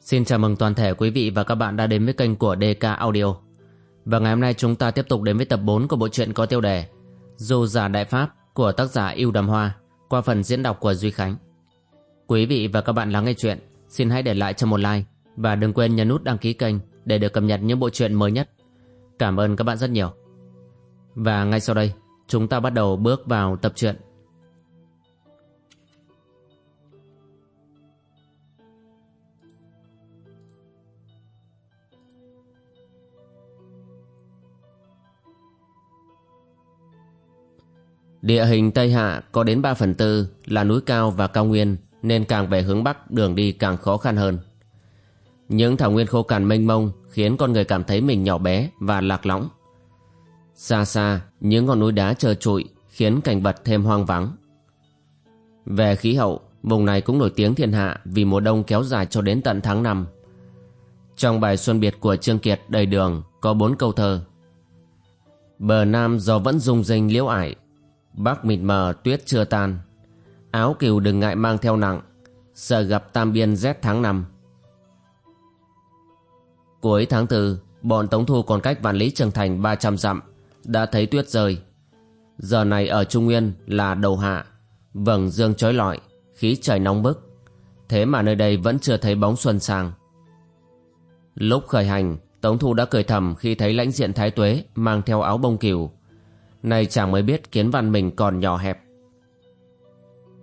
Xin chào mừng toàn thể quý vị và các bạn đã đến với kênh của DK Audio. Và ngày hôm nay chúng ta tiếp tục đến với tập 4 của bộ truyện có tiêu đề Du giả Đại Pháp của tác giả Yêu Đàm Hoa qua phần diễn đọc của Duy Khánh. Quý vị và các bạn lắng nghe chuyện, xin hãy để lại cho một like và đừng quên nhấn nút đăng ký kênh để được cập nhật những bộ truyện mới nhất. Cảm ơn các bạn rất nhiều. Và ngay sau đây, chúng ta bắt đầu bước vào tập truyện Địa hình Tây Hạ có đến 3 phần tư là núi cao và cao nguyên nên càng về hướng Bắc đường đi càng khó khăn hơn. Những thảo nguyên khô cằn mênh mông khiến con người cảm thấy mình nhỏ bé và lạc lõng. Xa xa, những ngọn núi đá trơ trụi khiến cảnh vật thêm hoang vắng. Về khí hậu, vùng này cũng nổi tiếng thiên hạ vì mùa đông kéo dài cho đến tận tháng 5. Trong bài xuân biệt của Trương Kiệt đầy đường có bốn câu thơ. Bờ Nam do vẫn rung rinh liễu ải Bắc mịt mờ, tuyết chưa tan. Áo kiều đừng ngại mang theo nặng. Sợ gặp tam biên rét tháng năm. Cuối tháng tư, Bọn Tống Thu còn cách Vạn Lý Trường Thành 300 dặm, Đã thấy tuyết rơi. Giờ này ở Trung Nguyên là đầu hạ. Vầng dương chói lọi, Khí trời nóng bức. Thế mà nơi đây vẫn chưa thấy bóng xuân sang. Lúc khởi hành, Tống Thu đã cười thầm khi thấy lãnh diện Thái Tuế Mang theo áo bông kiều Nay chàng mới biết kiến văn mình còn nhỏ hẹp.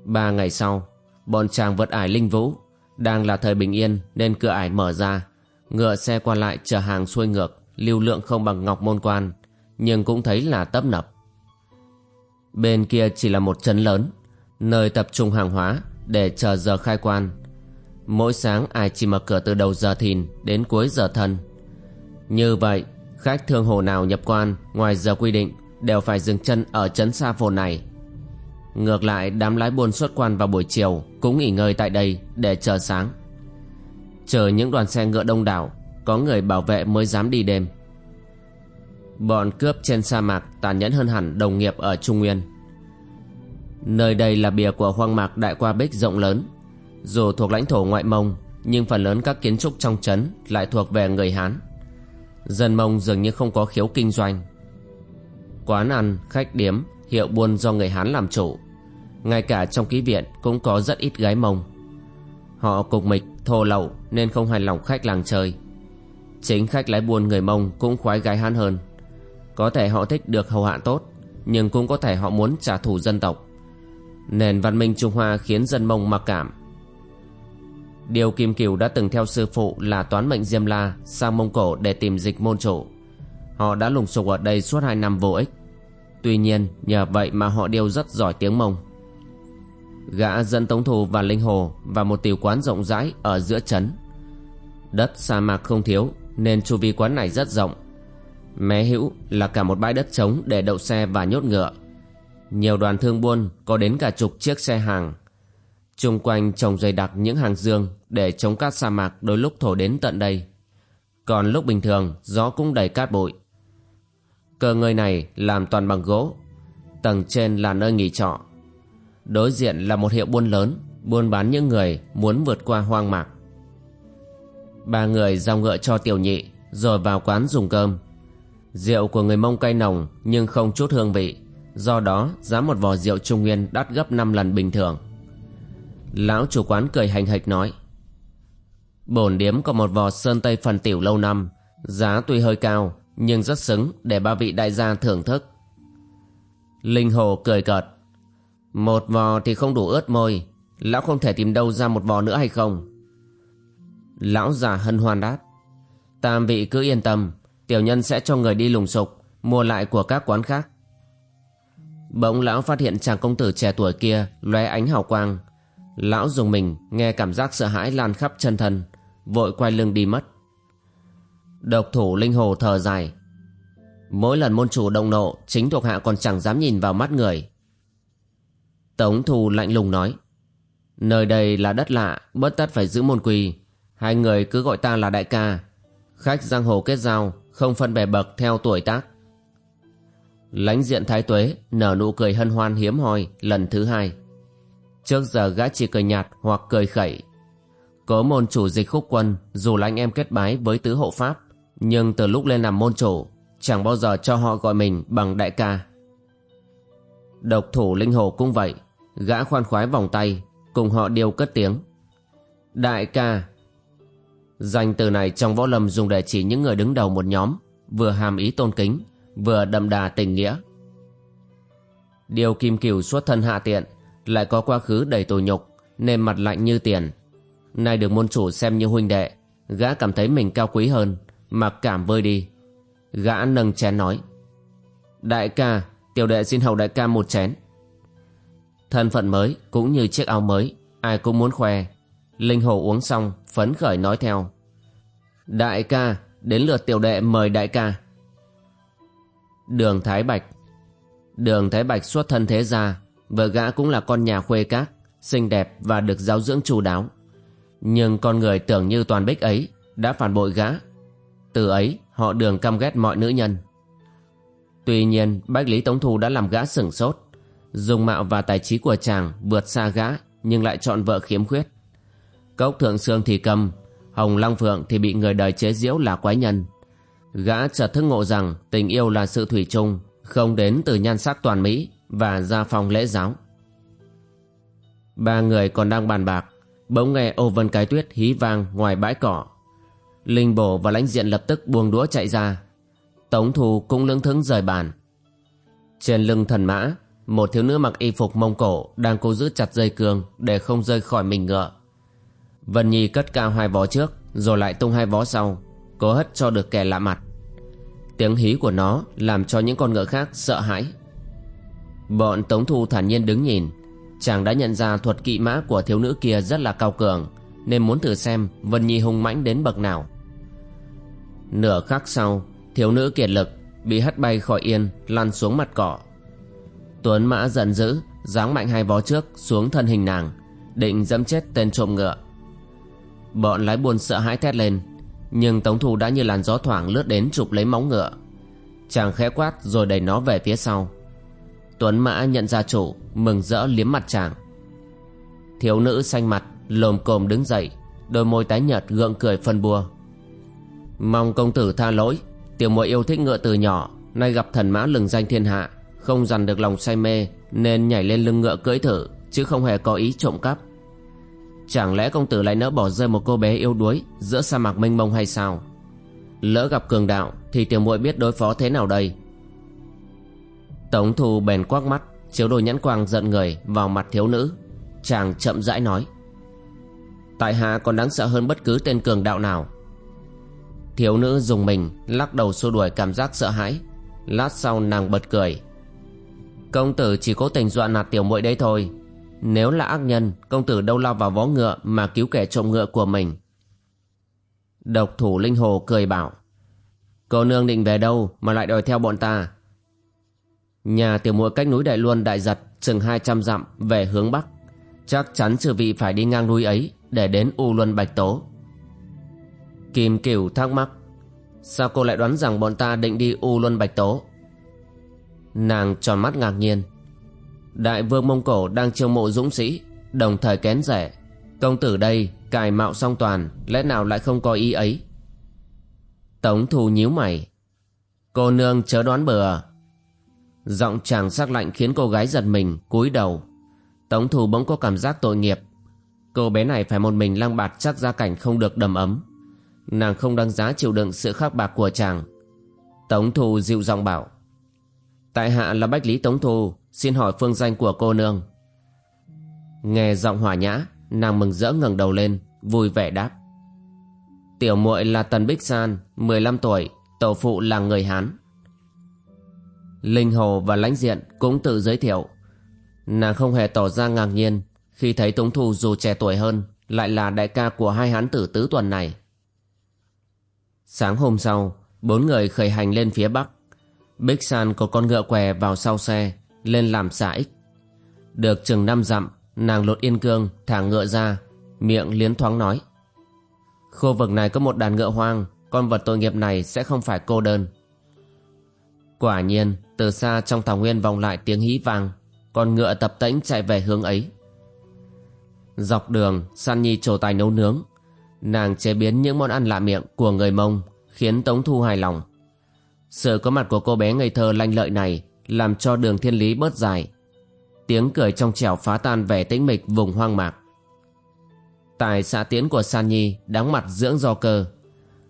Ba ngày sau, Bọn chàng vượt ải Linh Vũ. Đang là thời bình yên nên cửa ải mở ra. Ngựa xe qua lại chở hàng xuôi ngược, Lưu lượng không bằng ngọc môn quan, Nhưng cũng thấy là tấp nập. Bên kia chỉ là một trấn lớn, Nơi tập trung hàng hóa Để chờ giờ khai quan. Mỗi sáng ai chỉ mở cửa từ đầu giờ thìn Đến cuối giờ thân. Như vậy, Khách thương hồ nào nhập quan Ngoài giờ quy định đều phải dừng chân ở trấn xa phồn này. Ngược lại đám lái buôn xuất quan vào buổi chiều cũng nghỉ ngơi tại đây để chờ sáng. Chờ những đoàn xe ngựa đông đảo, có người bảo vệ mới dám đi đêm. Bọn cướp trên sa mạc tàn nhẫn hơn hẳn đồng nghiệp ở Trung Nguyên. Nơi đây là bìa của hoang mạc đại qua bích rộng lớn. Dù thuộc lãnh thổ ngoại mông, nhưng phần lớn các kiến trúc trong trấn lại thuộc về người Hán. Dân mông dường như không có khiếu kinh doanh, quán ăn, khách điếm, hiệu buôn do người Hán làm chủ. Ngay cả trong ký viện cũng có rất ít gái mông. Họ cục mịch, thô lậu nên không hài lòng khách làng chơi. Chính khách lái buôn người mông cũng khoái gái Hán hơn. Có thể họ thích được hầu hạ tốt, nhưng cũng có thể họ muốn trả thù dân tộc. Nền văn minh Trung Hoa khiến dân mông mặc cảm. Điều Kim Kiều đã từng theo sư phụ là toán mệnh Diêm La sang Mông Cổ để tìm dịch môn chủ. Họ đã lùng sục ở đây suốt hai năm vô ích. Tuy nhiên, nhờ vậy mà họ đều rất giỏi tiếng mông. Gã dẫn Tống Thù và Linh Hồ và một tiểu quán rộng rãi ở giữa trấn. Đất sa mạc không thiếu, Nên chu vi quán này rất rộng. Mé hữu là cả một bãi đất trống Để đậu xe và nhốt ngựa. Nhiều đoàn thương buôn Có đến cả chục chiếc xe hàng. Trung quanh trồng dày đặc những hàng dương Để chống cát sa mạc đôi lúc thổi đến tận đây. Còn lúc bình thường, Gió cũng đầy cát bụi. Cơ ngơi này làm toàn bằng gỗ. Tầng trên là nơi nghỉ trọ. Đối diện là một hiệu buôn lớn, Buôn bán những người muốn vượt qua hoang mạc. Ba người giao ngựa cho tiểu nhị, Rồi vào quán dùng cơm. Rượu của người mông cay nồng, Nhưng không chút hương vị. Do đó, giá một vò rượu trung nguyên đắt gấp 5 lần bình thường. Lão chủ quán cười hành hạch nói Bổn điếm có một vò sơn tây phần tiểu lâu năm, Giá tuy hơi cao nhưng rất xứng để ba vị đại gia thưởng thức. Linh Hồ cười cợt. Một vò thì không đủ ướt môi, lão không thể tìm đâu ra một vò nữa hay không? Lão già hân hoan đáp. Tam vị cứ yên tâm, tiểu nhân sẽ cho người đi lùng sục, mua lại của các quán khác. Bỗng lão phát hiện chàng công tử trẻ tuổi kia lóe ánh hào quang. Lão dùng mình nghe cảm giác sợ hãi lan khắp chân thân, vội quay lưng đi mất. Độc thủ linh hồ thở dài Mỗi lần môn chủ động nộ, Chính thuộc hạ còn chẳng dám nhìn vào mắt người. Tống thù lạnh lùng nói, Nơi đây là đất lạ, Bất tất phải giữ môn quy Hai người cứ gọi ta là đại ca. Khách giang hồ kết giao, Không phân bè bậc theo tuổi tác. Lánh diện thái tuế Nở nụ cười hân hoan hiếm hoi Lần thứ hai. Trước giờ gã chỉ cười nhạt hoặc cười khẩy. Có môn chủ dịch khúc quân, dù là anh em kết bái với tứ hộ pháp, nhưng từ lúc lên làm môn chủ chẳng bao giờ cho họ gọi mình bằng đại ca. Độc thủ linh hồ cũng vậy, gã khoan khoái vòng tay, cùng họ đều cất tiếng. Đại ca Danh từ này trong võ lâm dùng để chỉ những người đứng đầu một nhóm, vừa hàm ý tôn kính, vừa đậm đà tình nghĩa. Điều kim cửu xuất thân hạ tiện, lại có quá khứ đầy tù nhục nên mặt lạnh như tiền. Nay được môn chủ xem như huynh đệ, gã cảm thấy mình cao quý hơn, mặc cảm vơi đi. Gã nâng chén nói Đại ca, tiểu đệ xin hầu đại ca một chén. Thân phận mới cũng như chiếc áo mới ai cũng muốn khoe. Linh hồ uống xong phấn khởi nói theo Đại ca, đến lượt tiểu đệ mời đại ca. Đường Thái Bạch Đường Thái Bạch xuất thân thế gia, vợ gã cũng là con nhà khuê các, xinh đẹp và được giáo dưỡng chu đáo. Nhưng con người tưởng như toàn bích ấy đã phản bội gã. Từ ấy họ đường căm ghét mọi nữ nhân. Tuy nhiên Bách Lý Tống Thu đã làm gã sửng sốt. Dùng mạo và tài trí của chàng vượt xa gã nhưng lại chọn vợ khiếm khuyết. Cốc Thượng Sương thì cầm, Hồng Long Phượng thì bị người đời chế giễu là quái nhân. Gã chợt thức ngộ rằng tình yêu là sự thủy chung, không đến từ nhan sắc toàn mỹ và gia phong lễ giáo. Ba người còn đang bàn bạc, bỗng nghe ô vân cái tuyết hí vang ngoài bãi cỏ. Linh bổ và lãnh diện lập tức buông đũa chạy ra. Tống thù cũng lững thững rời bàn. Trên lưng thần mã, một thiếu nữ mặc y phục mông cổ đang cố giữ chặt dây cương để không rơi khỏi mình ngựa. Vân Nhi cất cao hai vó trước rồi lại tung hai vó sau, cố hất cho được kẻ lạ mặt. Tiếng hí của nó làm cho những con ngựa khác sợ hãi. Bọn Tống Thu thản nhiên đứng nhìn, chàng đã nhận ra thuật kỵ mã của thiếu nữ kia rất là cao cường, nên muốn thử xem Vân Nhi hung mãnh đến bậc nào. Nửa khắc sau, thiếu nữ kiệt lực, bị hất bay khỏi yên, lăn xuống mặt cỏ. Tuấn Mã giận dữ, giáng mạnh hai vó trước xuống thân hình nàng, định dẫm chết tên trộm ngựa. Bọn lái buôn sợ hãi thét lên Nhưng Tống Thu đã như làn gió thoảng lướt đến chụp lấy móng ngựa Chàng khẽ quát rồi đẩy nó về phía sau Tuấn Mã nhận ra chủ Mừng rỡ liếm mặt chàng Thiếu nữ xanh mặt Lồm cồm đứng dậy Đôi môi tái nhợt gượng cười phân bua Mong công tử tha lỗi. Tiểu muội yêu thích ngựa từ nhỏ, Nay gặp thần mã lừng danh thiên hạ, Không dằn được lòng say mê, Nên nhảy lên lưng ngựa cưỡi thử, Chứ không hề có ý trộm cắp. Chẳng lẽ công tử lại nỡ bỏ rơi một cô bé yêu đuối Giữa sa mạc mênh mông hay sao? Lỡ gặp cường đạo, Thì tiểu muội biết đối phó thế nào đây? Tống thù bèn quắc mắt, Chiếu đôi nhãn quang giận người Vào mặt thiếu nữ. Chàng chậm rãi nói, Tại hạ còn đáng sợ hơn bất cứ tên cường đạo nào. Thiếu nữ dùng mình Lắc đầu xua đuổi cảm giác sợ hãi Lát sau nàng bật cười Công tử chỉ cố tình dọa nạt tiểu muội đấy thôi nếu là ác nhân, công tử đâu lao vào vó ngựa mà cứu kẻ trộm ngựa của mình. Độc thủ linh hồ cười bảo. Cô nương định về đâu mà lại đòi theo bọn ta? Nhà tiểu muội cách núi Đại Luân Đại Giật chừng 200 dặm về hướng Bắc. Chắc chắn chư vị phải đi ngang núi ấy để đến U Luân Bạch Tố. Kim Cửu thắc mắc. Sao cô lại đoán rằng bọn ta định đi U Luân Bạch Tố? Nàng tròn mắt ngạc nhiên. Đại vương Mông Cổ đang chiêu mộ dũng sĩ, Đồng thời kén rẻ Công tử đây cài mạo song toàn, Lẽ nào lại không có ý ấy Tống thù nhíu mày, Cô nương chớ đoán bừa Giọng chàng sắc lạnh khiến cô gái giật mình, cúi đầu Tống thù bỗng có cảm giác tội nghiệp Cô bé này phải một mình lang bạt, chắc gia cảnh không được đầm ấm Nàng không đáng giá chịu đựng sự khắc bạc của chàng. Tống thù dịu giọng bảo, Tại hạ là Bách Lý Tống Thù Xin hỏi phương danh của cô nương. Nghe giọng hỏa nhã, Nàng mừng rỡ ngẩng đầu lên, Vui vẻ đáp, Tiểu muội là Tần Bích San 15 tuổi, Tổ phụ là người Hán. Linh Hồ và Lãnh Diện cũng tự giới thiệu. Nàng không hề tỏ ra ngạc nhiên Khi thấy Tống Thu dù trẻ tuổi hơn, Lại là đại ca của hai hán tử tứ tuần này. Sáng hôm sau Bốn người khởi hành lên phía Bắc Bích San có con ngựa què vào sau xe lên làm xả ích. Được chừng năm dặm, nàng lột yên cương, thả ngựa ra, miệng liến thoáng nói. Khu vực này có một đàn ngựa hoang, con vật tội nghiệp này sẽ không phải cô đơn. Quả nhiên, từ xa trong thảo nguyên vòng lại tiếng hí vang, con ngựa tập tễnh chạy về hướng ấy. Dọc đường, San Nhi trổ tài nấu nướng, Nàng chế biến những món ăn lạ miệng của người Mông khiến Tống Thu hài lòng. Sự có mặt của cô bé ngây thơ lanh lợi này làm cho đường thiên lý bớt dài. Tiếng cười trong trẻo phá tan vẻ tĩnh mịch vùng hoang mạc. Tại xã tiến của San Nhi đáng mặt dưỡng do cơ.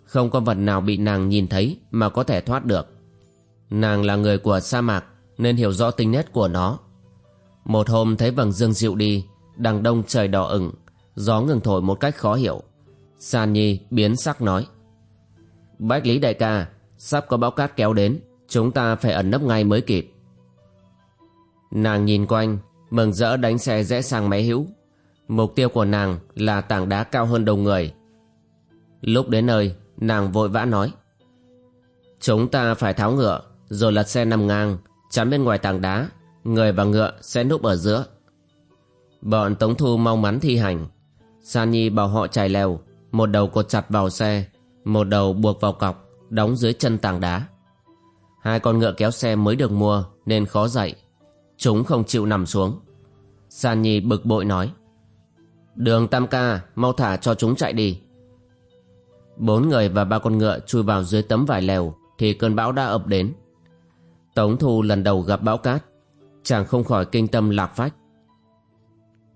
Không có vật nào bị nàng nhìn thấy mà có thể thoát được. Nàng là người của sa mạc nên hiểu rõ tính nét của nó. Một hôm thấy vầng dương dịu đi, đằng đông trời đỏ ửng, gió ngừng thổi một cách khó hiểu. San Nhi biến sắc nói. Bách Lý đại ca, sắp có bão cát kéo đến, chúng ta phải ẩn nấp ngay mới kịp. Nàng nhìn quanh, mừng rỡ đánh xe rẽ sang máy hữu. Mục tiêu của nàng là tảng đá cao hơn đầu người. Lúc đến nơi, nàng vội vã nói. Chúng ta phải tháo ngựa, rồi lật xe nằm ngang, chắn bên ngoài tảng đá, người và ngựa sẽ núp ở giữa. Bọn Tống Thu mau mắn thi hành. San Nhi bảo họ trải lèo, một đầu cột chặt vào xe, một đầu buộc vào cọc, đóng dưới chân tảng đá. Hai con ngựa kéo xe mới được mua nên khó dậy. Chúng không chịu nằm xuống. San Nhi bực bội nói. Đường Tam Ca, mau thả cho chúng chạy đi. Bốn người và ba con ngựa chui vào dưới tấm vải lèo thì cơn bão đã ập đến. Tống Thu lần đầu gặp bão cát, chàng không khỏi kinh tâm lạc phách.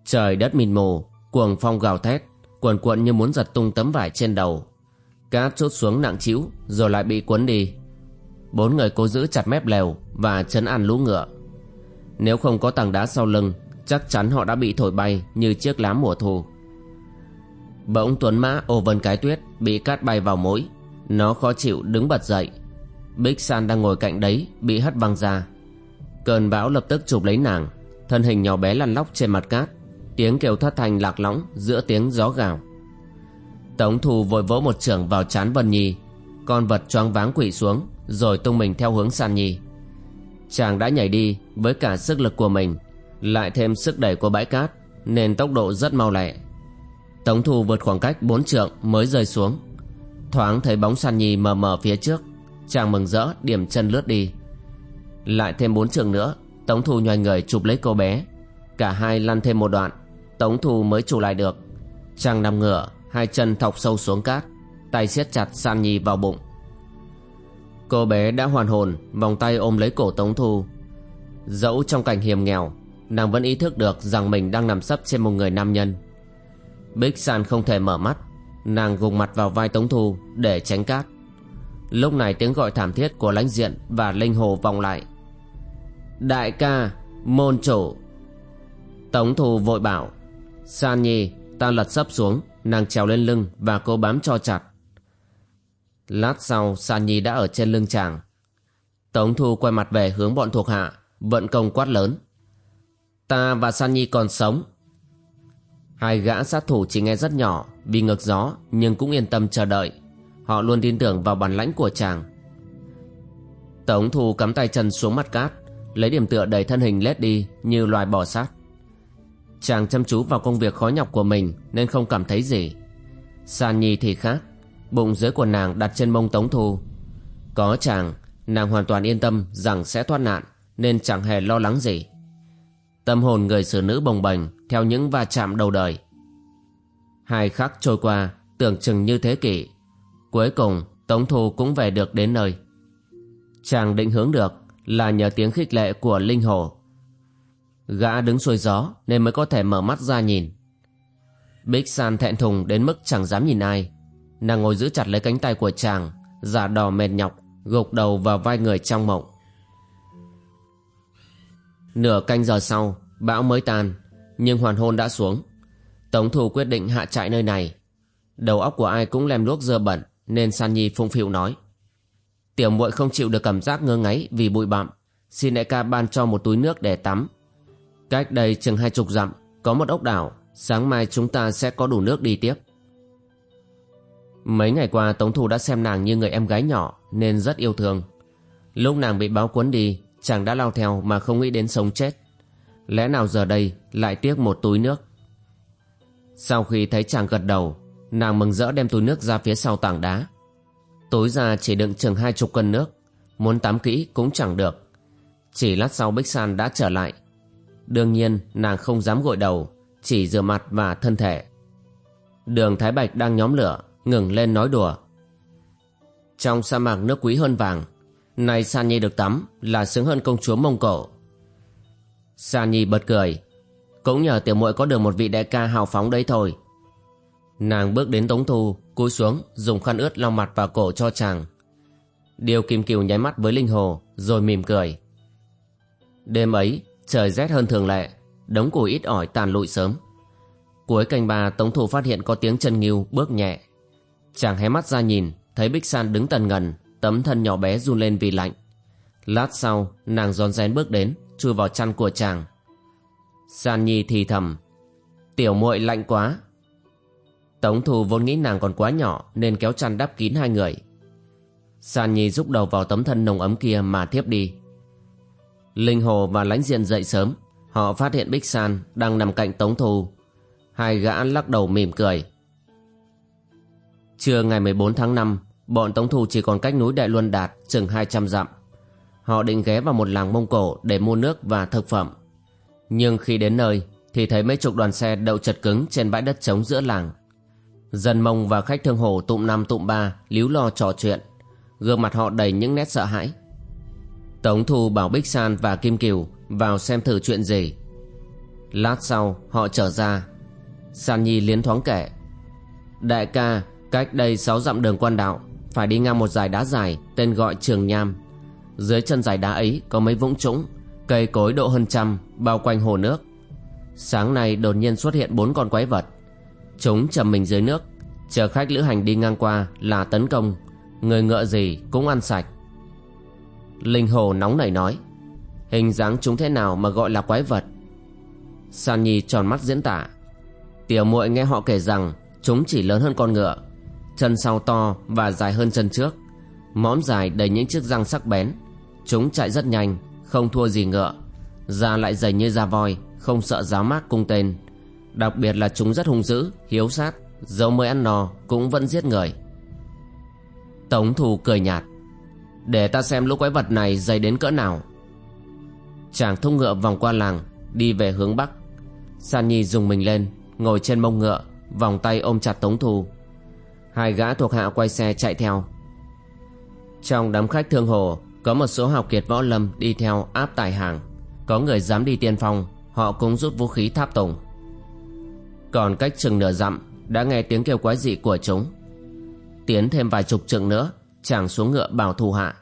Trời đất mịt mù, cuồng phong gào thét, cuồn cuộn như muốn giật tung tấm vải trên đầu. Cát trút xuống nặng trĩu rồi lại bị cuốn đi. Bốn người cố giữ chặt mép lều và chấn an lũ ngựa. Nếu không có tảng đá sau lưng, chắc chắn họ đã bị thổi bay như chiếc lá mùa thu. Bỗng tuấn mã ô vân cái tuyết bị cát bay vào mũi. Nó khó chịu đứng bật dậy. Bích San đang ngồi cạnh đấy bị hất văng ra. Cơn bão lập tức chụp lấy nàng, thân hình nhỏ bé lăn lóc trên mặt cát. Tiếng kêu thất thanh lạc lõng giữa tiếng gió gào. Tống Thu vội vỗ một trưởng vào chán Vân Nhi. Con vật choáng váng quỵ xuống rồi tung mình theo hướng San Nhi. Chàng đã nhảy đi với cả sức lực của mình, lại thêm sức đẩy của bãi cát nên tốc độ rất mau lẹ. Tống Thu vượt khoảng cách bốn trượng mới rơi xuống. Thoáng thấy bóng San Nhi mờ mờ phía trước, chàng mừng rỡ điểm chân lướt đi. Lại thêm bốn trượng nữa, Tống Thu nhoài người chụp lấy cô bé. Cả hai lăn thêm một đoạn, Tống Thu mới trụ lại được. Chàng nằm ngửa, hai chân thọc sâu xuống cát, tay siết chặt San Nhi vào bụng. Cô bé đã hoàn hồn, vòng tay ôm lấy cổ Tống Thu. Dẫu trong cảnh hiểm nghèo, nàng vẫn ý thức được rằng mình đang nằm sấp trên một người nam nhân. Bích San không thể mở mắt, nàng gục mặt vào vai Tống Thu để tránh cát. Lúc này tiếng gọi thảm thiết của lãnh diện và linh hồ vọng lại. Đại ca, môn chủ. Tống Thu vội bảo, San Nhi, ta lật sấp xuống, nàng trèo lên lưng và cô bám cho chặt. Lát sau San Nhi đã ở trên lưng chàng. Tống Thu quay mặt về hướng bọn thuộc hạ, vận công quát lớn. Ta và San Nhi còn sống. Hai gã sát thủ chỉ nghe rất nhỏ vì ngược gió nhưng cũng yên tâm chờ đợi. Họ luôn tin tưởng vào bản lãnh của chàng. Tống Thu cắm tay chân xuống mặt cát, lấy điểm tựa đẩy thân hình lết đi như loài bò sát. Chàng chăm chú vào công việc khó nhọc của mình nên không cảm thấy gì. San Nhi thì khác. Bụng dưới của nàng đặt trên mông Tống Thu. Có chàng, Nàng hoàn toàn yên tâm rằng sẽ thoát nạn Nên chẳng hề lo lắng gì. Tâm hồn người xử nữ bồng bềnh Theo những va chạm đầu đời. Hai khắc trôi qua, Tưởng chừng như thế kỷ. Cuối cùng, Tống Thu cũng về được đến nơi. Chàng định hướng được Là nhờ tiếng khích lệ của Linh Hồ. Gã đứng xuôi gió Nên mới có thể mở mắt ra nhìn. Bích San thẹn thùng đến mức chẳng dám nhìn ai. Nàng ngồi giữ chặt lấy cánh tay của chàng Giả đò mệt nhọc, Gục đầu vào vai người trong mộng. Nửa canh giờ sau, Bão mới tan, Nhưng hoàn hôn đã xuống. Tống thủ quyết định hạ trại nơi này. Đầu óc của ai cũng lem luốc dơ bẩn, Nên San Nhi phung phịu nói. Tiểu muội không chịu được cảm giác ngơ ngáy Vì bụi bặm. Xin đại ca ban cho một túi nước để tắm. Cách đây chừng hai chục dặm Có một ốc đảo Sáng mai chúng ta sẽ có đủ nước đi tiếp Mấy ngày qua Tống Thu đã xem nàng như người em gái nhỏ nên rất yêu thương. Lúc nàng bị báo cuốn đi, chàng đã lao theo mà không nghĩ đến sống chết. Lẽ nào giờ đây lại tiếc một túi nước? Sau khi thấy chàng gật đầu, nàng mừng rỡ đem túi nước ra phía sau tảng đá. tối ra chỉ đựng chừng hai chục cân nước, muốn tắm kỹ cũng chẳng được. Chỉ lát sau Bích San đã trở lại. Đương nhiên nàng không dám gội đầu, chỉ rửa mặt và thân thể. Đường Thái Bạch đang nhóm lửa Ngừng lên nói đùa. Trong sa mạc nước quý hơn vàng Này San Nhi được tắm Là sướng hơn công chúa Mông Cổ. San Nhi bật cười Cũng nhờ tiểu muội có được một vị đại ca hào phóng đấy thôi. Nàng bước đến Tống Thu Cúi xuống dùng khăn ướt lau mặt vào cổ cho chàng. Điều Kim Kiều nháy mắt với Linh Hồ Rồi mỉm cười. Đêm ấy trời rét hơn thường lệ, Đống củi ít ỏi tàn lụi sớm. Cuối canh ba, Tống Thủ phát hiện có tiếng chân nghiêu bước nhẹ. Chàng hé mắt ra nhìn, Thấy Bích San đứng tần ngần, Tấm thân nhỏ bé run lên vì lạnh. Lát sau, nàng rón rén bước đến, Chui vào chăn của chàng. San Nhi thì thầm, Tiểu muội lạnh quá. Tống thủ vốn nghĩ nàng còn quá nhỏ Nên kéo chăn đắp kín hai người. San Nhi rúc đầu vào tấm thân nồng ấm kia mà thiếp đi. Linh Hồ và lãnh diện dậy sớm. Họ phát hiện Bích San đang nằm cạnh Tống Thù Hai gã lắc đầu mỉm cười. Trưa ngày 14 tháng 5 Bọn Tống Thù chỉ còn cách núi Đại Luân Đạt chừng 200 dặm. Họ định ghé vào một làng Mông Cổ để mua nước và thực phẩm. Nhưng khi đến nơi Thì thấy mấy chục đoàn xe đậu chật cứng trên bãi đất trống giữa làng. Dân Mông và khách thương hồ tụm năm tụm ba líu lo trò chuyện. Gương mặt họ đầy những nét sợ hãi. Tống Thu bảo Bích San và Kim Kiều vào xem thử chuyện gì. Lát sau, họ trở ra. San Nhi liến thoáng kể. Đại ca, Cách đây sáu dặm đường quan đạo, Phải đi ngang một dải đá dài Tên gọi Trường Nham. Dưới chân dải đá ấy có mấy vũng trũng, Cây cối độ hơn trăm, Bao quanh hồ nước. Sáng nay đột nhiên xuất hiện bốn con quái vật. Chúng chầm mình dưới nước, Chờ khách lữ hành đi ngang qua là tấn công. Người ngựa gì cũng ăn sạch. Linh Hồ nóng nảy nói Hình dáng chúng thế nào mà gọi là quái vật? San Nhi tròn mắt diễn tả Tiểu muội nghe họ kể rằng Chúng chỉ lớn hơn con ngựa Chân sau to và dài hơn chân trước Mõm dài đầy những chiếc răng sắc bén. Chúng chạy rất nhanh Không thua gì ngựa Da lại dày như da voi Không sợ giáo mát cung tên. Đặc biệt là chúng rất hung dữ, hiếu sát Dẫu mới ăn no cũng vẫn giết người. Tống thù cười nhạt để ta xem lũ quái vật này dày đến cỡ nào. Chàng thúc ngựa vòng qua làng, Đi về hướng bắc. San Nhi dùng mình lên, Ngồi trên mông ngựa, Vòng tay ôm chặt Tống Thù. Hai gã thuộc hạ quay xe chạy theo. Trong đám khách thương hồ, Có một số học kiệt võ lâm đi theo áp tải hàng. Có người dám đi tiên phong, Họ cũng rút vũ khí tháp tùng. Còn cách chừng nửa dặm, Đã nghe tiếng kêu quái dị của chúng. Tiến thêm vài chục trượng nữa Chàng xuống ngựa bảo thủ hạ.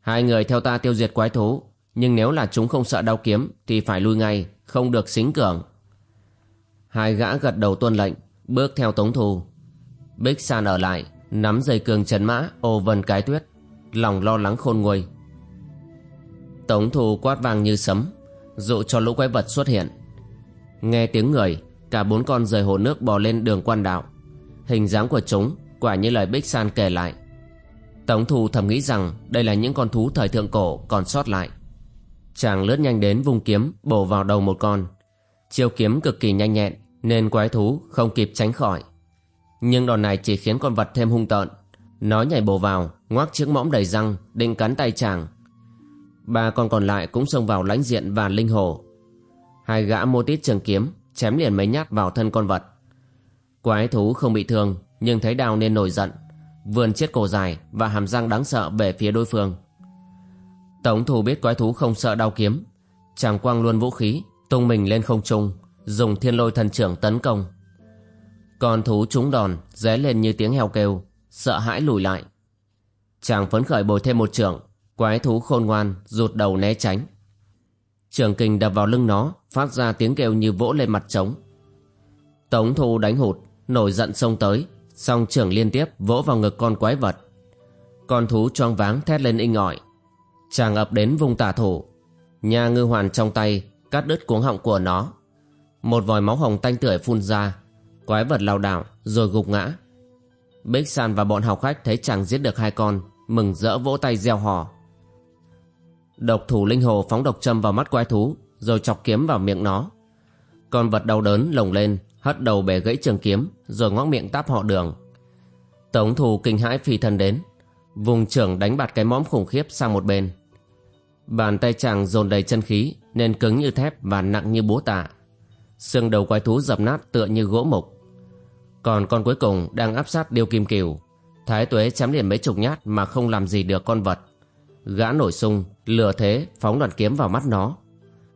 Hai người theo ta tiêu diệt quái thú, Nhưng nếu là chúng không sợ đau kiếm Thì phải lui ngay, Không được xính cường. Hai gã gật đầu tuân lệnh, Bước theo tống thù. Bích San ở lại, Nắm dây cường trần mã, ô vân cái tuyết, Lòng lo lắng khôn nguôi. Tống thù quát vang như sấm, Dụ cho lũ quái vật xuất hiện. Nghe tiếng người, Cả bốn con rời hồ nước bò lên đường quan đạo. Hình dáng của chúng Quả như lời Bích San kể lại. Tống thù thầm nghĩ rằng Đây là những con thú thời thượng cổ còn sót lại. Chàng lướt nhanh đến vùng kiếm, Bổ vào đầu một con. Chiêu kiếm cực kỳ nhanh nhẹn, Nên quái thú không kịp tránh khỏi. Nhưng đòn này chỉ khiến con vật thêm hung tợn. Nó nhảy bổ vào, Ngoác chiếc mõm đầy răng, Định cắn tay chàng. Ba con còn lại cũng xông vào lãnh diện và linh hồ. Hai gã mô tít trường kiếm Chém liền mấy nhát vào thân con vật. Quái thú không bị thương, Nhưng thấy đau nên nổi giận. Vươn chiếc cổ dài và hàm răng đáng sợ về phía đối phương. Tống thủ biết quái thú không sợ đau kiếm. Chàng quang luôn vũ khí, tung mình lên không trung, dùng thiên lôi thần trưởng tấn công. Con thú trúng đòn, ré lên như tiếng heo kêu, sợ hãi lùi lại. Chàng phấn khởi bồi thêm một trưởng, quái thú khôn ngoan, rụt đầu né tránh. Trường kình đập vào lưng nó, phát ra tiếng kêu như vỗ lên mặt trống. Tống thu đánh hụt, nổi giận xông tới song trưởng liên tiếp vỗ vào ngực con quái vật. Con thú choang váng thét lên inh ỏi. Chàng ập đến vùng tả thủ. Nha ngư hoàn trong tay cắt đứt cuống họng của nó. Một vòi máu hồng tanh tưởi phun ra. Quái vật lao đảo rồi gục ngã. Bích san và bọn học khách thấy chàng giết được hai con, mừng rỡ vỗ tay gieo hò. Độc thủ linh hồ phóng độc châm vào mắt quái thú, rồi chọc kiếm vào miệng nó. Con vật đau đớn lồng lên hất đầu bẻ gãy trường kiếm, rồi ngoác miệng táp họ đường. Tống thù kinh hãi phi thân đến, vùng trưởng đánh bạt cái mõm khủng khiếp sang một bên. Bàn tay chàng dồn đầy chân khí, nên cứng như thép và nặng như búa tạ. Xương đầu quái thú dập nát tựa như gỗ mục. Còn con cuối cùng đang áp sát điêu kim cửu. Thái tuế chém liền mấy chục nhát mà không làm gì được con vật. Gã nổi sung, Lừa thế, phóng đoàn kiếm vào mắt nó.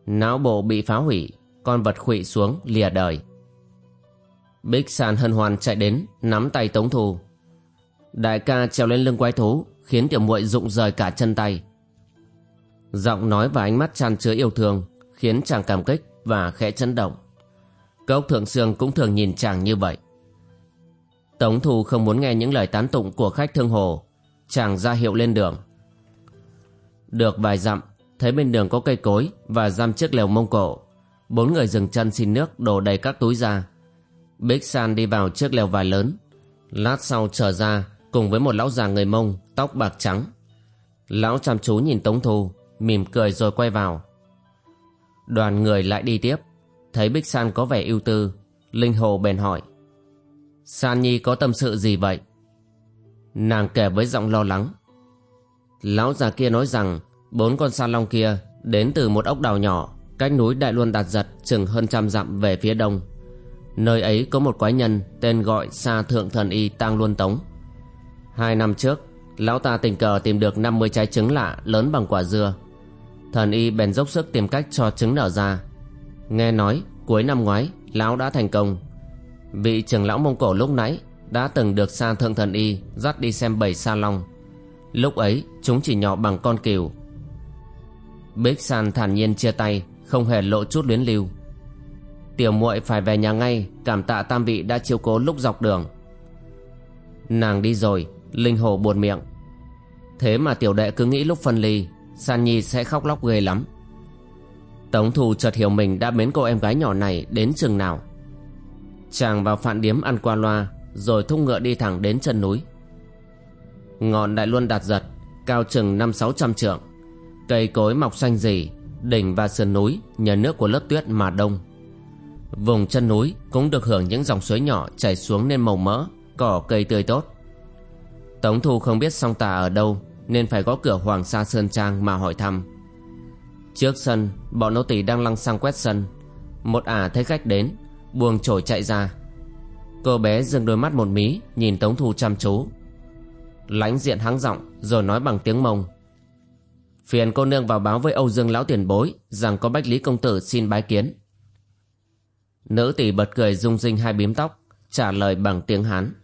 Não bộ bị phá hủy, Con vật khụy xuống, lìa đời. Bích San hân hoan chạy đến, Nắm tay Tống Thù. Đại ca trèo lên lưng quái thú, Khiến tiểu muội rụng rời cả chân tay. Giọng nói và ánh mắt tràn chứa yêu thương, Khiến chàng cảm kích và khẽ chấn động. Cốc Thượng Sương cũng thường nhìn chàng như vậy. Tống Thù không muốn nghe những lời tán tụng của khách thương hồ. Chàng ra hiệu lên đường. Được vài dặm, Thấy bên đường có cây cối Và giam chiếc lều mông cổ. Bốn người dừng chân xin nước đổ đầy các túi ra. Bích San đi vào trước lều vải lớn. Lát sau trở ra, Cùng với một lão già người mông, Tóc bạc trắng. Lão chăm chú nhìn Tống Thu, Mỉm cười rồi quay vào. Đoàn người lại đi tiếp. Thấy Bích San có vẻ ưu tư, Linh Hồ bèn hỏi. San Nhi có tâm sự gì vậy? Nàng kể với giọng lo lắng. Lão già kia nói rằng, Bốn con san long kia Đến từ một ốc đảo nhỏ, Cách núi Đại Luân Đạt Giật chừng hơn trăm dặm về phía đông. Nơi ấy có một quái nhân Tên gọi Sa Thượng Thần Y Tăng Luân Tống. Hai năm trước, Lão ta tình cờ tìm được 50 trái trứng lạ Lớn bằng quả dưa. Thần Y bèn dốc sức tìm cách cho trứng nở ra. Nghe nói, cuối năm ngoái, Lão đã thành công. Vị trưởng lão Mông Cổ lúc nãy Đã từng được Sa Thượng Thần Y Dắt đi xem bảy sa long. Lúc ấy, chúng chỉ nhỏ bằng con cừu. Bích San thản nhiên chia tay, Không hề lộ chút luyến lưu. Tiểu muội phải về nhà ngay, Cảm tạ tam vị đã chiếu cố lúc dọc đường. Nàng đi rồi, Linh hồ buồn miệng. Thế mà tiểu đệ cứ nghĩ lúc phân ly, San Nhi sẽ khóc lóc ghê lắm. Tống Thù chợt hiểu mình đã mến cô em gái nhỏ này đến chừng nào. Chàng vào phạn điếm ăn qua loa, Rồi thúc ngựa đi thẳng đến chân núi. Ngọn đại luân đạt giật, Cao chừng năm sáu trăm trượng. Cây cối mọc xanh rì Đỉnh và sườn núi nhờ nước của lớp tuyết mà đông. Vùng chân núi cũng được hưởng những dòng suối nhỏ chảy xuống nên màu mỡ, Cỏ cây tươi tốt. Tống Thu không biết song tà ở đâu, Nên phải gõ cửa Hoàng Sa Sơn Trang mà hỏi thăm. Trước sân, Bọn nô tỳ đang lăng sang quét sân. Một ả thấy khách đến, Buông chổi chạy ra. Cô bé dừng đôi mắt một mí, Nhìn Tống Thu chăm chú. Lánh diện hắng giọng, Rồi nói bằng tiếng mông. Phiền cô nương vào báo với Âu Dương lão tiền bối Rằng có Bách Lý Công Tử xin bái kiến. Nữ tỷ bật cười rung rinh hai bím tóc, Trả lời bằng tiếng Hán.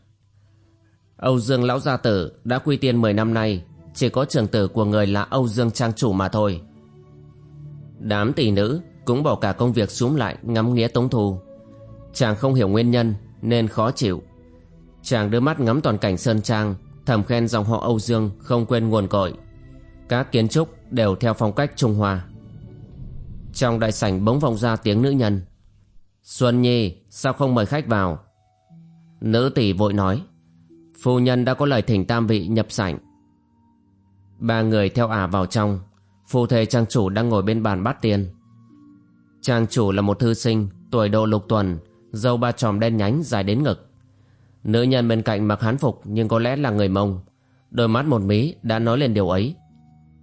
Âu Dương lão gia tử đã quy tiên 10 năm nay, Chỉ có trường tử của người là Âu Dương trang chủ mà thôi. Đám tỷ nữ cũng bỏ cả công việc xuống lại ngắm nghĩa Tống thù Chàng không hiểu nguyên nhân nên khó chịu. Chàng đưa mắt ngắm toàn cảnh Sơn Trang, Thầm khen dòng họ Âu Dương không quên nguồn cội. Các kiến trúc đều theo phong cách Trung Hoa. Trong đại sảnh bỗng vọng ra tiếng nữ nhân. Xuân Nhi, sao không mời khách vào? Nữ tỷ vội nói. Phu nhân đã có lời thỉnh tam vị nhập sảnh. Ba người theo ả vào trong. Phu thê trang chủ đang ngồi bên bàn bát tiên. Trang chủ là một thư sinh, Tuổi độ lục tuần, Dâu ba tròm đen nhánh dài đến ngực. Nữ nhân bên cạnh mặc hán phục Nhưng có lẽ là người mông. Đôi mắt một mí đã nói lên điều ấy.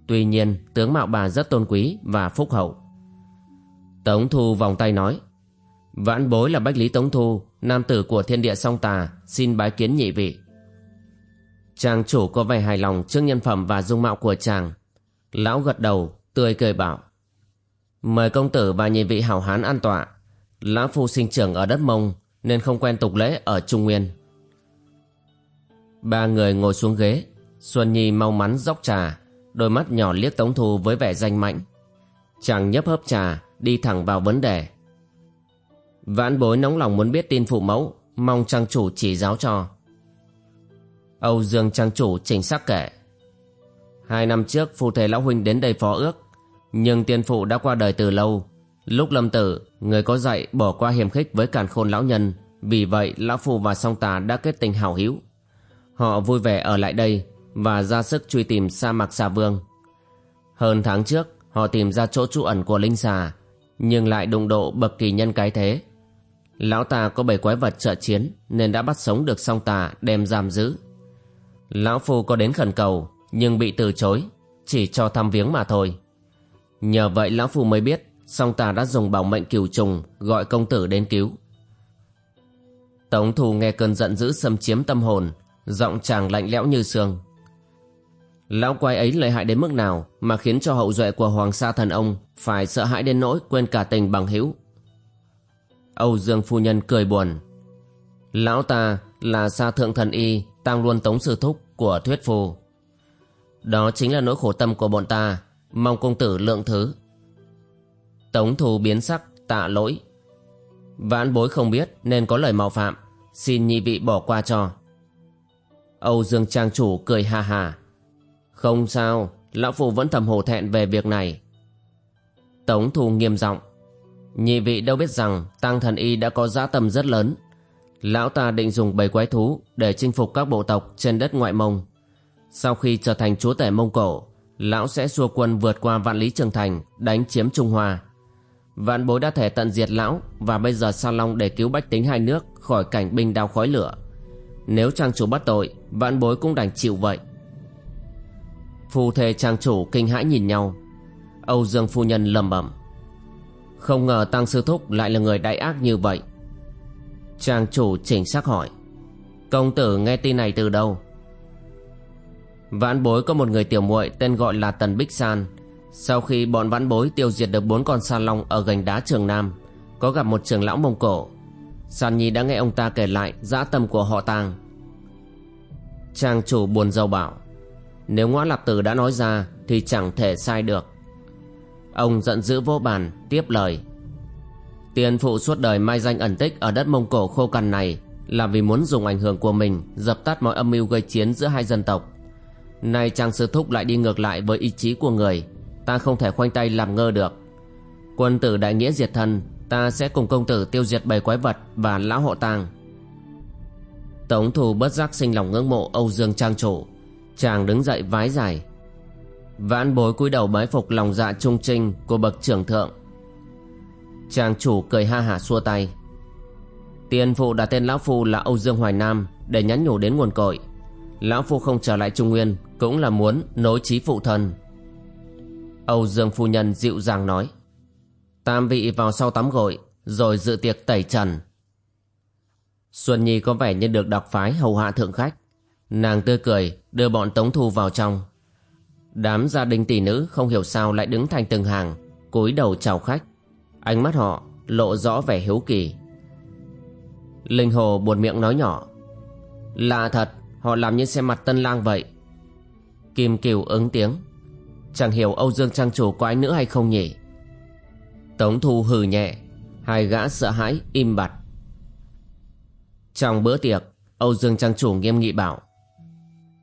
Tuy nhiên, tướng mạo bà rất tôn quý Và phúc hậu. Tống Thu vòng tay nói. Vãn bối là Bách Lý Tống Thu, Nam tử của thiên địa song tà, Xin bái kiến nhị vị. Chàng chủ có vẻ hài lòng trước nhân phẩm và dung mạo của chàng. Lão gật đầu, Tươi cười bảo, Mời công tử và nhị vị hảo hán an tọa. Lão phu sinh trưởng ở đất mông, Nên không quen tục lễ ở Trung Nguyên. Ba người ngồi xuống ghế. Xuân Nhi mau mắn dốc trà, Đôi mắt nhỏ liếc Tống Thu với vẻ danh mạnh Chàng nhấp hớp trà, Đi thẳng vào vấn đề. Vãn bối nóng lòng muốn biết tin phụ mẫu, Mong trang chủ chỉ giáo cho. Âu Dương trang chủ chỉnh sắc kể Hai năm trước, phu thầy lão huynh đến đây phó ước, Nhưng tiên phụ đã qua đời từ lâu. Lúc lâm tử, Người có dạy bỏ qua hiềm khích với càn khôn lão nhân, Vì vậy lão phu và song tà đã kết tình hảo hữu. Họ vui vẻ ở lại đây Và ra sức truy tìm sa mạc xà vương. Hơn tháng trước, Họ tìm ra chỗ trú ẩn của linh xà, Nhưng lại đụng độ bậc kỳ nhân cái thế. Lão ta có bảy quái vật trợ chiến, Nên đã bắt sống được song tà đem giam giữ. Lão phu có đến khẩn cầu, Nhưng bị từ chối, Chỉ cho thăm viếng mà thôi. Nhờ vậy lão phu mới biết, Song tà đã dùng bảo mệnh cửu trùng Gọi công tử đến cứu. Tống thù nghe cơn giận dữ xâm chiếm tâm hồn, Giọng chàng lạnh lẽo như xương Lão quái ấy lợi hại đến mức nào Mà khiến cho hậu duệ của Hoàng sa thần ông Phải sợ hãi đến nỗi quên cả tình bằng hữu? Âu Dương phu nhân cười buồn. Lão ta là sa thượng thần y Tăng luôn tống sư thúc của thuyết phù Đó chính là nỗi khổ tâm của bọn ta. Mong công tử lượng thứ. Tống thù biến sắc, tạ lỗi. Vãn bối không biết nên có lời mạo phạm, Xin nhị vị bỏ qua cho. Âu Dương Trang chủ cười ha ha. Không sao, Lão phụ vẫn thầm hổ thẹn về việc này. Tống thù nghiêm giọng. Nhị vị đâu biết rằng Tăng thần y đã có dã tâm rất lớn. Lão ta định dùng bầy quái thú Để chinh phục các bộ tộc trên đất ngoại mông. Sau khi trở thành chúa tể Mông Cổ, Lão sẽ xua quân vượt qua vạn lý trường thành, Đánh chiếm Trung Hoa. Vạn bối đã thể tận diệt lão Và bây giờ Sa Long để cứu bách tính hai nước Khỏi cảnh binh đao khói lửa. Nếu trang chủ bắt tội, Vạn bối cũng đành chịu vậy. Phu thề trang chủ kinh hãi nhìn nhau. Âu Dương phu nhân lầm bẩm. Không ngờ Tăng Sư Thúc lại là người đại ác như vậy Trang chủ chỉnh sắc hỏi Công tử nghe tin này từ đâu Vãn bối có một người tiểu muội tên gọi là Tần Bích San sau khi bọn vãn bối tiêu diệt được bốn con sa long ở gành đá trường Nam, có gặp một trưởng lão Mông Cổ. San Nhi đã nghe ông ta kể lại dã tâm của họ tàng. Trang chủ buồn rầu bảo, nếu ngõ lạp tử đã nói ra thì chẳng thể sai được. Ông giận dữ vô bàn, tiếp lời. Tiền phụ suốt đời mai danh ẩn tích ở đất Mông Cổ khô cằn này là vì muốn dùng ảnh hưởng của mình dập tắt mọi âm mưu gây chiến giữa hai dân tộc. Nay chàng Sư Thúc lại đi ngược lại với ý chí của người ta không thể khoanh tay làm ngơ được quân tử đại nghĩa diệt thân ta sẽ cùng công tử tiêu diệt bầy quái vật và lão hộ tang tống thù bất giác sinh lòng ngưỡng mộ âu dương trang chủ chàng đứng dậy vái dài vãn bối cúi đầu bái phục lòng dạ trung trinh của bậc trưởng thượng. Chàng chủ cười ha hả xua tay. Tiên phụ đặt tên lão phu là âu dương hoài nam để nhắn nhủ đến nguồn cội. Lão phu không trở lại trung nguyên, cũng là muốn nối trí phụ thân. Âu Dương Phu Nhân dịu dàng nói. Tam vị vào sau tắm gội, Rồi dự tiệc tẩy trần. Xuân Nhi có vẻ như được đặc phái hầu hạ thượng khách. Nàng tươi cười, đưa bọn Tống Thu vào trong. Đám gia đình tỷ nữ không hiểu sao lại đứng thành từng hàng, cúi đầu chào khách. Ánh mắt họ lộ rõ vẻ hiếu kỳ. Linh Hồ buồn miệng nói nhỏ Lạ thật, Họ làm như xem mặt tân lang vậy. Kim Kiều ứng tiếng, Chẳng hiểu Âu Dương Trang Chủ có ái nữa hay không nhỉ? Tống Thu hừ nhẹ, Hai gã sợ hãi im bặt. Trong bữa tiệc, Âu Dương Trang Chủ nghiêm nghị bảo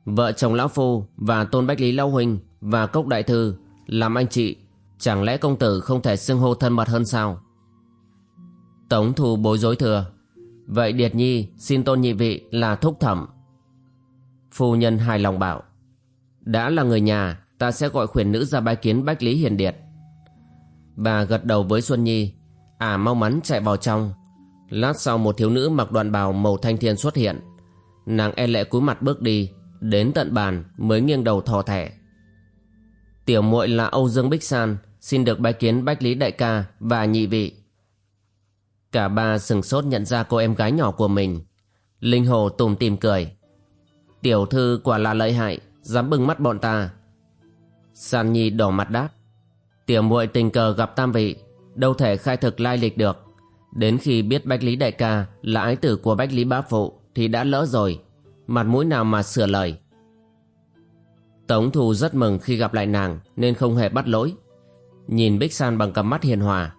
Vợ chồng Lão Phu Và Tôn Bách Lý Lão Huynh Và Cốc Đại Thư Làm anh chị Chẳng lẽ công tử không thể xưng hô thân mật hơn sao Tống Thu bối rối thừa Vậy Điệt Nhi xin tôn nhị vị là thúc thẩm Phu nhân hài lòng bảo Đã là người nhà ta sẽ gọi khuyển nữ ra bái kiến Bách Lý Hiền Điệt. Bà gật đầu với Xuân Nhi, à mau mắn chạy vào trong. Lát sau một thiếu nữ mặc đoạn bào màu thanh thiên xuất hiện. Nàng e lệ cúi mặt bước đi, đến tận bàn mới nghiêng đầu thò thẻ. Tiểu muội là Âu Dương Bích San, xin được bái kiến Bách Lý Đại ca và nhị vị. Cả ba sừng sốt nhận ra cô em gái nhỏ của mình. Linh Hồ tùm tìm cười. Tiểu thư quả là lợi hại, dám bưng mắt bọn ta. San Nhi đỏ mặt đáp Tiểu muội tình cờ gặp tam vị Đâu thể khai thực lai lịch được Đến khi biết Bách Lý Đại ca Là ái tử của Bách Lý Bá Phụ Thì đã lỡ rồi Mặt mũi nào mà sửa lời? Tống Thu rất mừng khi gặp lại nàng Nên không hề bắt lỗi. Nhìn Bích San bằng cặp mắt hiền hòa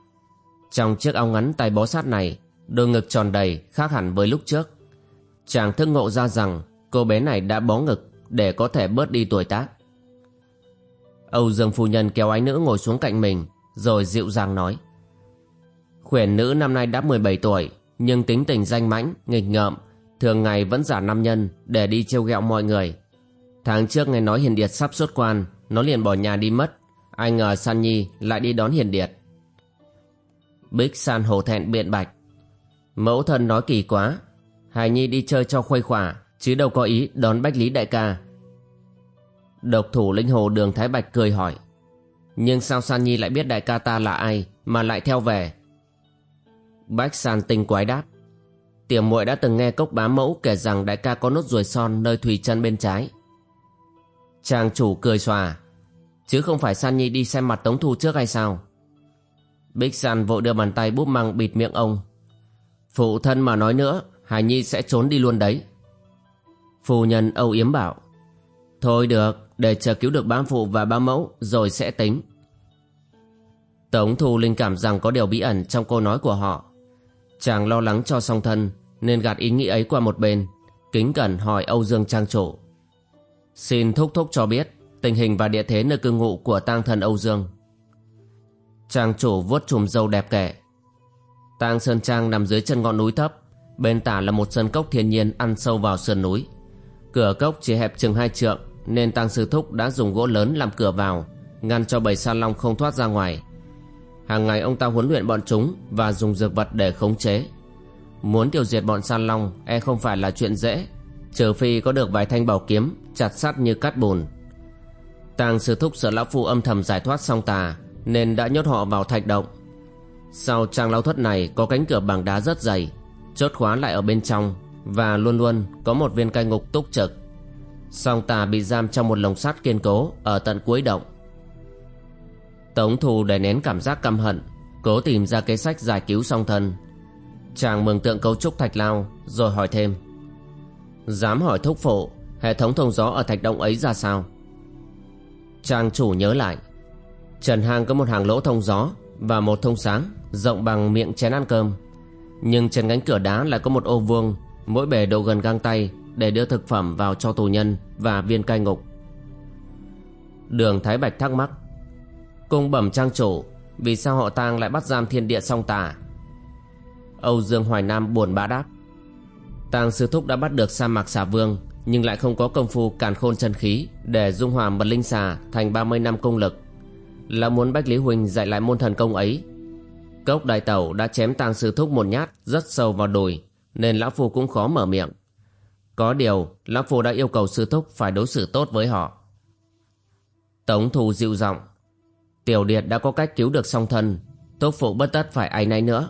Trong chiếc áo ngắn tay bó sát này Đôi ngực tròn đầy khác hẳn với lúc trước. Chàng thức ngộ ra rằng Cô bé này đã bó ngực Để có thể bớt đi tuổi tác. Âu Dương Phu Nhân kéo ái nữ ngồi xuống cạnh mình Rồi dịu dàng nói Khuyển nữ năm nay đã 17 tuổi Nhưng tính tình danh mãnh, nghịch ngợm Thường ngày vẫn giả nam nhân Để đi trêu ghẹo mọi người. Tháng trước nghe nói Hiền Điệt sắp xuất quan, Nó liền bỏ nhà đi mất. Ai ngờ San Nhi lại đi đón Hiền Điệt. Bích San hổ thẹn biện bạch. Mẫu thân nói kỳ quá. Hải Nhi đi chơi cho khuây khỏa, Chứ đâu có ý đón Bách Lý Đại ca. Độc thủ linh hồ đường Thái Bạch cười hỏi. Nhưng sao San Nhi lại biết đại ca ta là ai Mà lại theo về? Bách San tinh quái đáp. Tiểu muội đã từng nghe cốc bá mẫu kể rằng đại ca có nốt ruồi son nơi thùy chân bên trái. Chàng chủ cười xòa. Chứ không phải San Nhi đi xem mặt Tống Thu trước hay sao? Bích San vội đưa bàn tay búp măng bịt miệng ông. Phụ thân mà nói nữa, Hải Nhi sẽ trốn đi luôn đấy. Phu nhân âu yếm bảo. Thôi được, để chờ cứu được bá phụ và bá mẫu rồi sẽ tính. Tống Thu linh cảm rằng có điều bí ẩn trong câu nói của họ. Chàng lo lắng cho song thân nên gạt ý nghĩ ấy qua một bên, kính cẩn hỏi Âu Dương Trang chủ. Xin thúc thúc cho biết tình hình và địa thế nơi cư ngụ của tang thần Âu Dương. Trang chủ vuốt chùm râu đẹp kể. Tang Sơn Trang nằm dưới chân ngọn núi thấp, bên tả là một sân cốc thiên nhiên ăn sâu vào sườn núi. Cửa cốc chỉ hẹp chừng hai trượng nên Tang Sư Thúc đã dùng gỗ lớn làm cửa vào, ngăn cho bầy sa long không thoát ra ngoài. Hàng ngày ông ta huấn luyện bọn chúng và dùng dược vật để khống chế. Muốn tiêu diệt bọn san long e không phải là chuyện dễ, trừ phi có được vài thanh bảo kiếm chặt sắt như cắt bùn. Tàng Sư Thúc sợ lão phu âm thầm giải thoát song tà nên đã nhốt họ vào thạch động. Sau trang lao thoát này có cánh cửa bằng đá rất dày, chốt khóa lại ở bên trong và luôn luôn có một viên cai ngục túc trực. Song tà bị giam trong một lồng sắt kiên cố ở tận cuối động. Tống thù để nén cảm giác căm hận, cố tìm ra kế sách giải cứu song thân. Chàng mường tượng cấu trúc thạch lao rồi hỏi thêm. Dám hỏi thúc phụ, hệ thống thông gió ở thạch động ấy ra sao? Chàng chủ nhớ lại. Trần hang có một hàng lỗ thông gió và một thông sáng rộng bằng miệng chén ăn cơm. Nhưng trên cánh cửa đá lại có một ô vuông, mỗi bề độ gần găng tay để đưa thực phẩm vào cho tù nhân và viên cai ngục. Đường Thái Bạch thắc mắc. Cung bẩm trang chủ, vì sao họ tang lại bắt giam thiên địa song tà? Âu Dương Hoài Nam buồn bã đáp. Tang sư thúc đã bắt được sa mạc xà vương nhưng lại không có công phu càn khôn chân khí để dung hòa mật linh xà thành 30 năm công lực là muốn Bách Lý Huỳnh dạy lại môn thần công ấy. Cốc đại tẩu đã chém tang sư thúc một nhát rất sâu vào đùi, nên lão phu cũng khó mở miệng. Có điều, lão phu đã yêu cầu sư thúc phải đối xử tốt với họ. Tống thù dịu giọng Tiểu Điệt đã có cách cứu được song thân, Tốt phụ bất tất phải ai nấy nữa.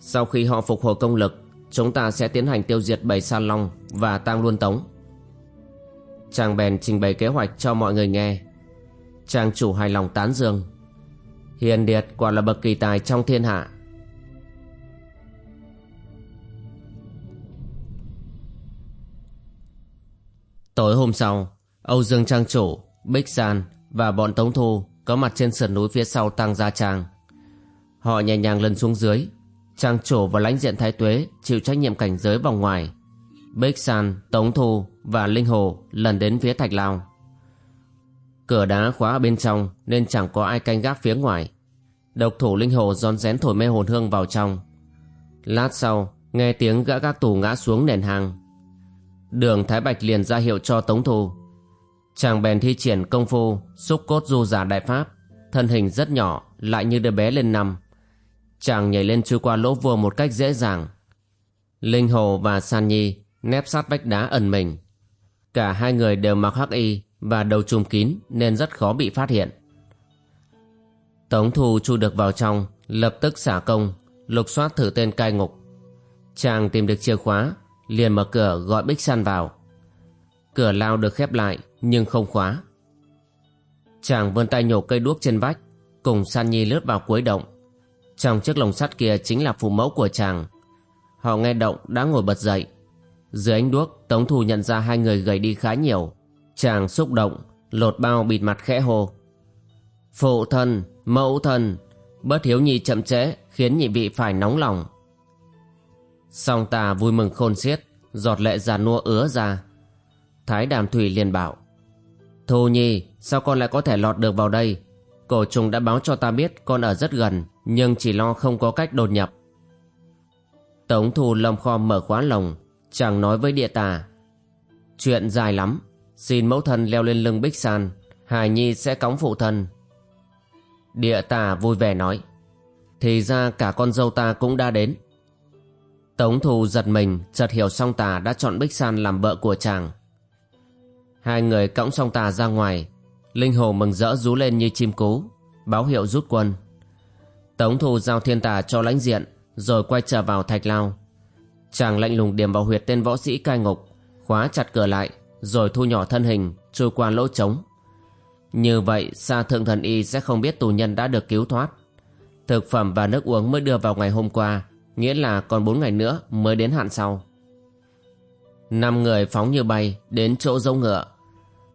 Sau khi họ phục hồi công lực, chúng ta sẽ tiến hành tiêu diệt bầy San long và tang Luân tống. Chàng bèn trình bày kế hoạch cho mọi người nghe Trang chủ hài lòng tán dương Hiền Điệt quả là bậc kỳ tài trong thiên hạ Tối hôm sau Âu Dương Trang chủ Bích San và bọn Tống Thu có mặt trên sườn núi phía sau Tăng Gia Trang Họ nhẹ nhàng lần xuống dưới Trang chủ và lãnh diện thái tuế Chịu trách nhiệm cảnh giới vòng ngoài Bích San, Tống Thu và Linh Hồ lần đến phía Thạch Lao Cửa đá khóa ở bên trong nên chẳng có ai canh gác phía ngoài. Độc thủ linh hồ rón rén thổi mê hồn hương vào trong. Lát sau, nghe tiếng gã gác tù ngã xuống nền hàng. Đường Thái Bạch liền ra hiệu cho Tống Thu. Chàng bèn thi triển công phu, xúc cốt du giả đại pháp. Thân hình rất nhỏ, lại như đứa bé lên năm. Chàng nhảy lên chui qua lỗ vua một cách dễ dàng. Linh Hồ và San Nhi nép sát vách đá ẩn mình. Cả hai người đều mặc hắc y, và đầu trùm kín nên rất khó bị phát hiện. Tống Thu chui được vào trong, lập tức xả công, lục soát thử tên cai ngục. Chàng tìm được chìa khóa, liền mở cửa gọi Bích San vào. Cửa lao được khép lại nhưng không khóa. Chàng vươn tay nhổ cây đuốc trên vách, cùng San Nhi lướt vào cuối động. Trong chiếc lồng sắt kia chính là phụ mẫu của chàng. Họ nghe động đã ngồi bật dậy. Dưới ánh đuốc, Tống Thu nhận ra hai người gầy đi khá nhiều. Chàng xúc động, lột bao bịt mặt khẽ hồ. Phụ thân, mẫu thân, bất hiếu nhi chậm trễ khiến nhị vị phải nóng lòng. Song tà vui mừng khôn xiết, giọt lệ già nua ứa ra. Thái đàm thủy liền bảo. Thu nhi, sao con lại có thể lọt được vào đây? Cổ trùng đã báo cho ta biết con ở rất gần, nhưng chỉ lo không có cách đột nhập. Tống thu lâm kho mở khóa lồng, chàng nói với địa tà. Chuyện dài lắm, Xin mẫu thân leo lên lưng Bích San Hải Nhi sẽ cõng phụ thân Địa tà vui vẻ nói Thì ra cả con dâu ta cũng đã đến Tống thù giật mình Chợt hiểu song tà đã chọn Bích San làm vợ của chàng Hai người cõng song tà ra ngoài. Linh hồ mừng rỡ rú lên như chim cú. Báo hiệu rút quân. Tống thù giao thiên tà cho lãnh diện, Rồi quay trở vào thạch lao. Chàng lạnh lùng điểm vào huyệt tên võ sĩ cai ngục, Khóa chặt cửa lại, Rồi thu nhỏ thân hình, Trôi qua lỗ trống. Như vậy xa Thượng Thần Y sẽ không biết tù nhân đã được cứu thoát. Thực phẩm và nước uống mới đưa vào ngày hôm qua, Nghĩa là còn 4 ngày nữa mới đến hạn sau. Năm người phóng như bay Đến chỗ dấu ngựa.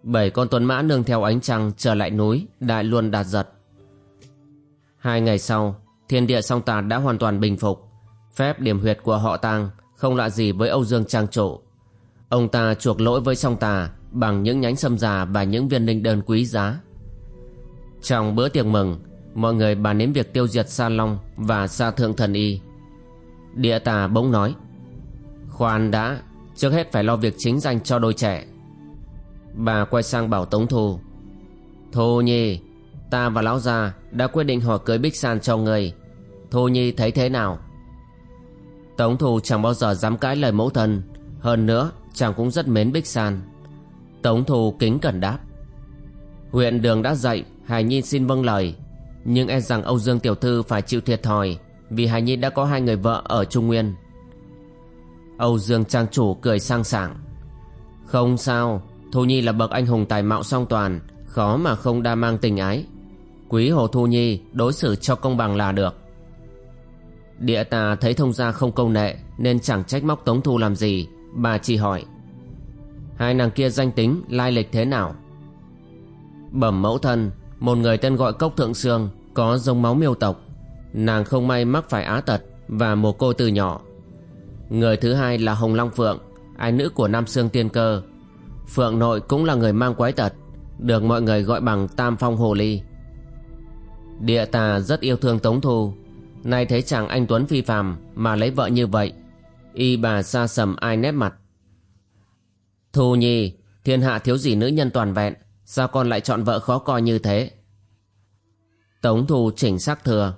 Bảy con tuấn mã nương theo ánh trăng Trở lại núi, Đại luôn đạt giật. Hai ngày sau, Thiên địa song tà đã hoàn toàn bình phục. Phép điểm huyệt của họ tang Không lạ gì với Âu Dương Trang Trụ. Ông ta chuộc lỗi với song tà Bằng những nhánh sâm già Và những viên linh đơn quý giá. Trong bữa tiệc mừng, Mọi người bàn đến việc tiêu diệt Sa Long Và Sa Thượng Thần Y. Địa tà bỗng nói, Khoan đã, Trước hết phải lo việc chính danh cho đôi trẻ. Bà quay sang bảo Tống Thu. Thu Nhi, Ta và Lão Gia đã quyết định hỏi cưới Bích San cho người Thu Nhi thấy thế nào? Tống Thu chẳng bao giờ dám cãi lời mẫu thân. Hơn nữa, chàng cũng rất mến Bích San. Tống Thu kính cẩn đáp. Huyện đường đã dạy Hải Nhi xin vâng lời. Nhưng e rằng Âu Dương Tiểu Thư phải chịu thiệt thòi, Vì Hải Nhi đã có hai người vợ ở Trung Nguyên. Âu Dương Trang Chủ cười sang sảng. Không sao Thu Nhi là bậc anh hùng tài mạo song toàn, Khó mà không đa mang tình ái. Quý Hồ Thu Nhi đối xử cho công bằng là được. Địa tà thấy thông gia không công nệ, Nên chẳng trách móc Tống Thu làm gì, Bà chỉ hỏi. Hai nàng kia danh tính, lai lịch thế nào? Bẩm mẫu thân, Một người tên gọi Cốc Thượng Sương, Có dòng máu miêu tộc. Nàng không may mắc phải á tật Và mồ cô từ nhỏ. Người thứ hai là Hồng Long Phượng, Ái nữ của Nam Sương Tiên Cơ Phượng nội cũng là người mang quái tật, Được mọi người gọi bằng Tam Phong Hồ Ly. Địa tà rất yêu thương Tống Thu. Nay thấy chàng anh Tuấn phi phàm Mà lấy vợ như vậy, Y bà xa sầm ai nét mặt. Thu Nhi, Thiên hạ thiếu gì nữ nhân toàn vẹn, Sao con lại chọn vợ khó coi như thế? Tống Thu chỉnh sắc thừa.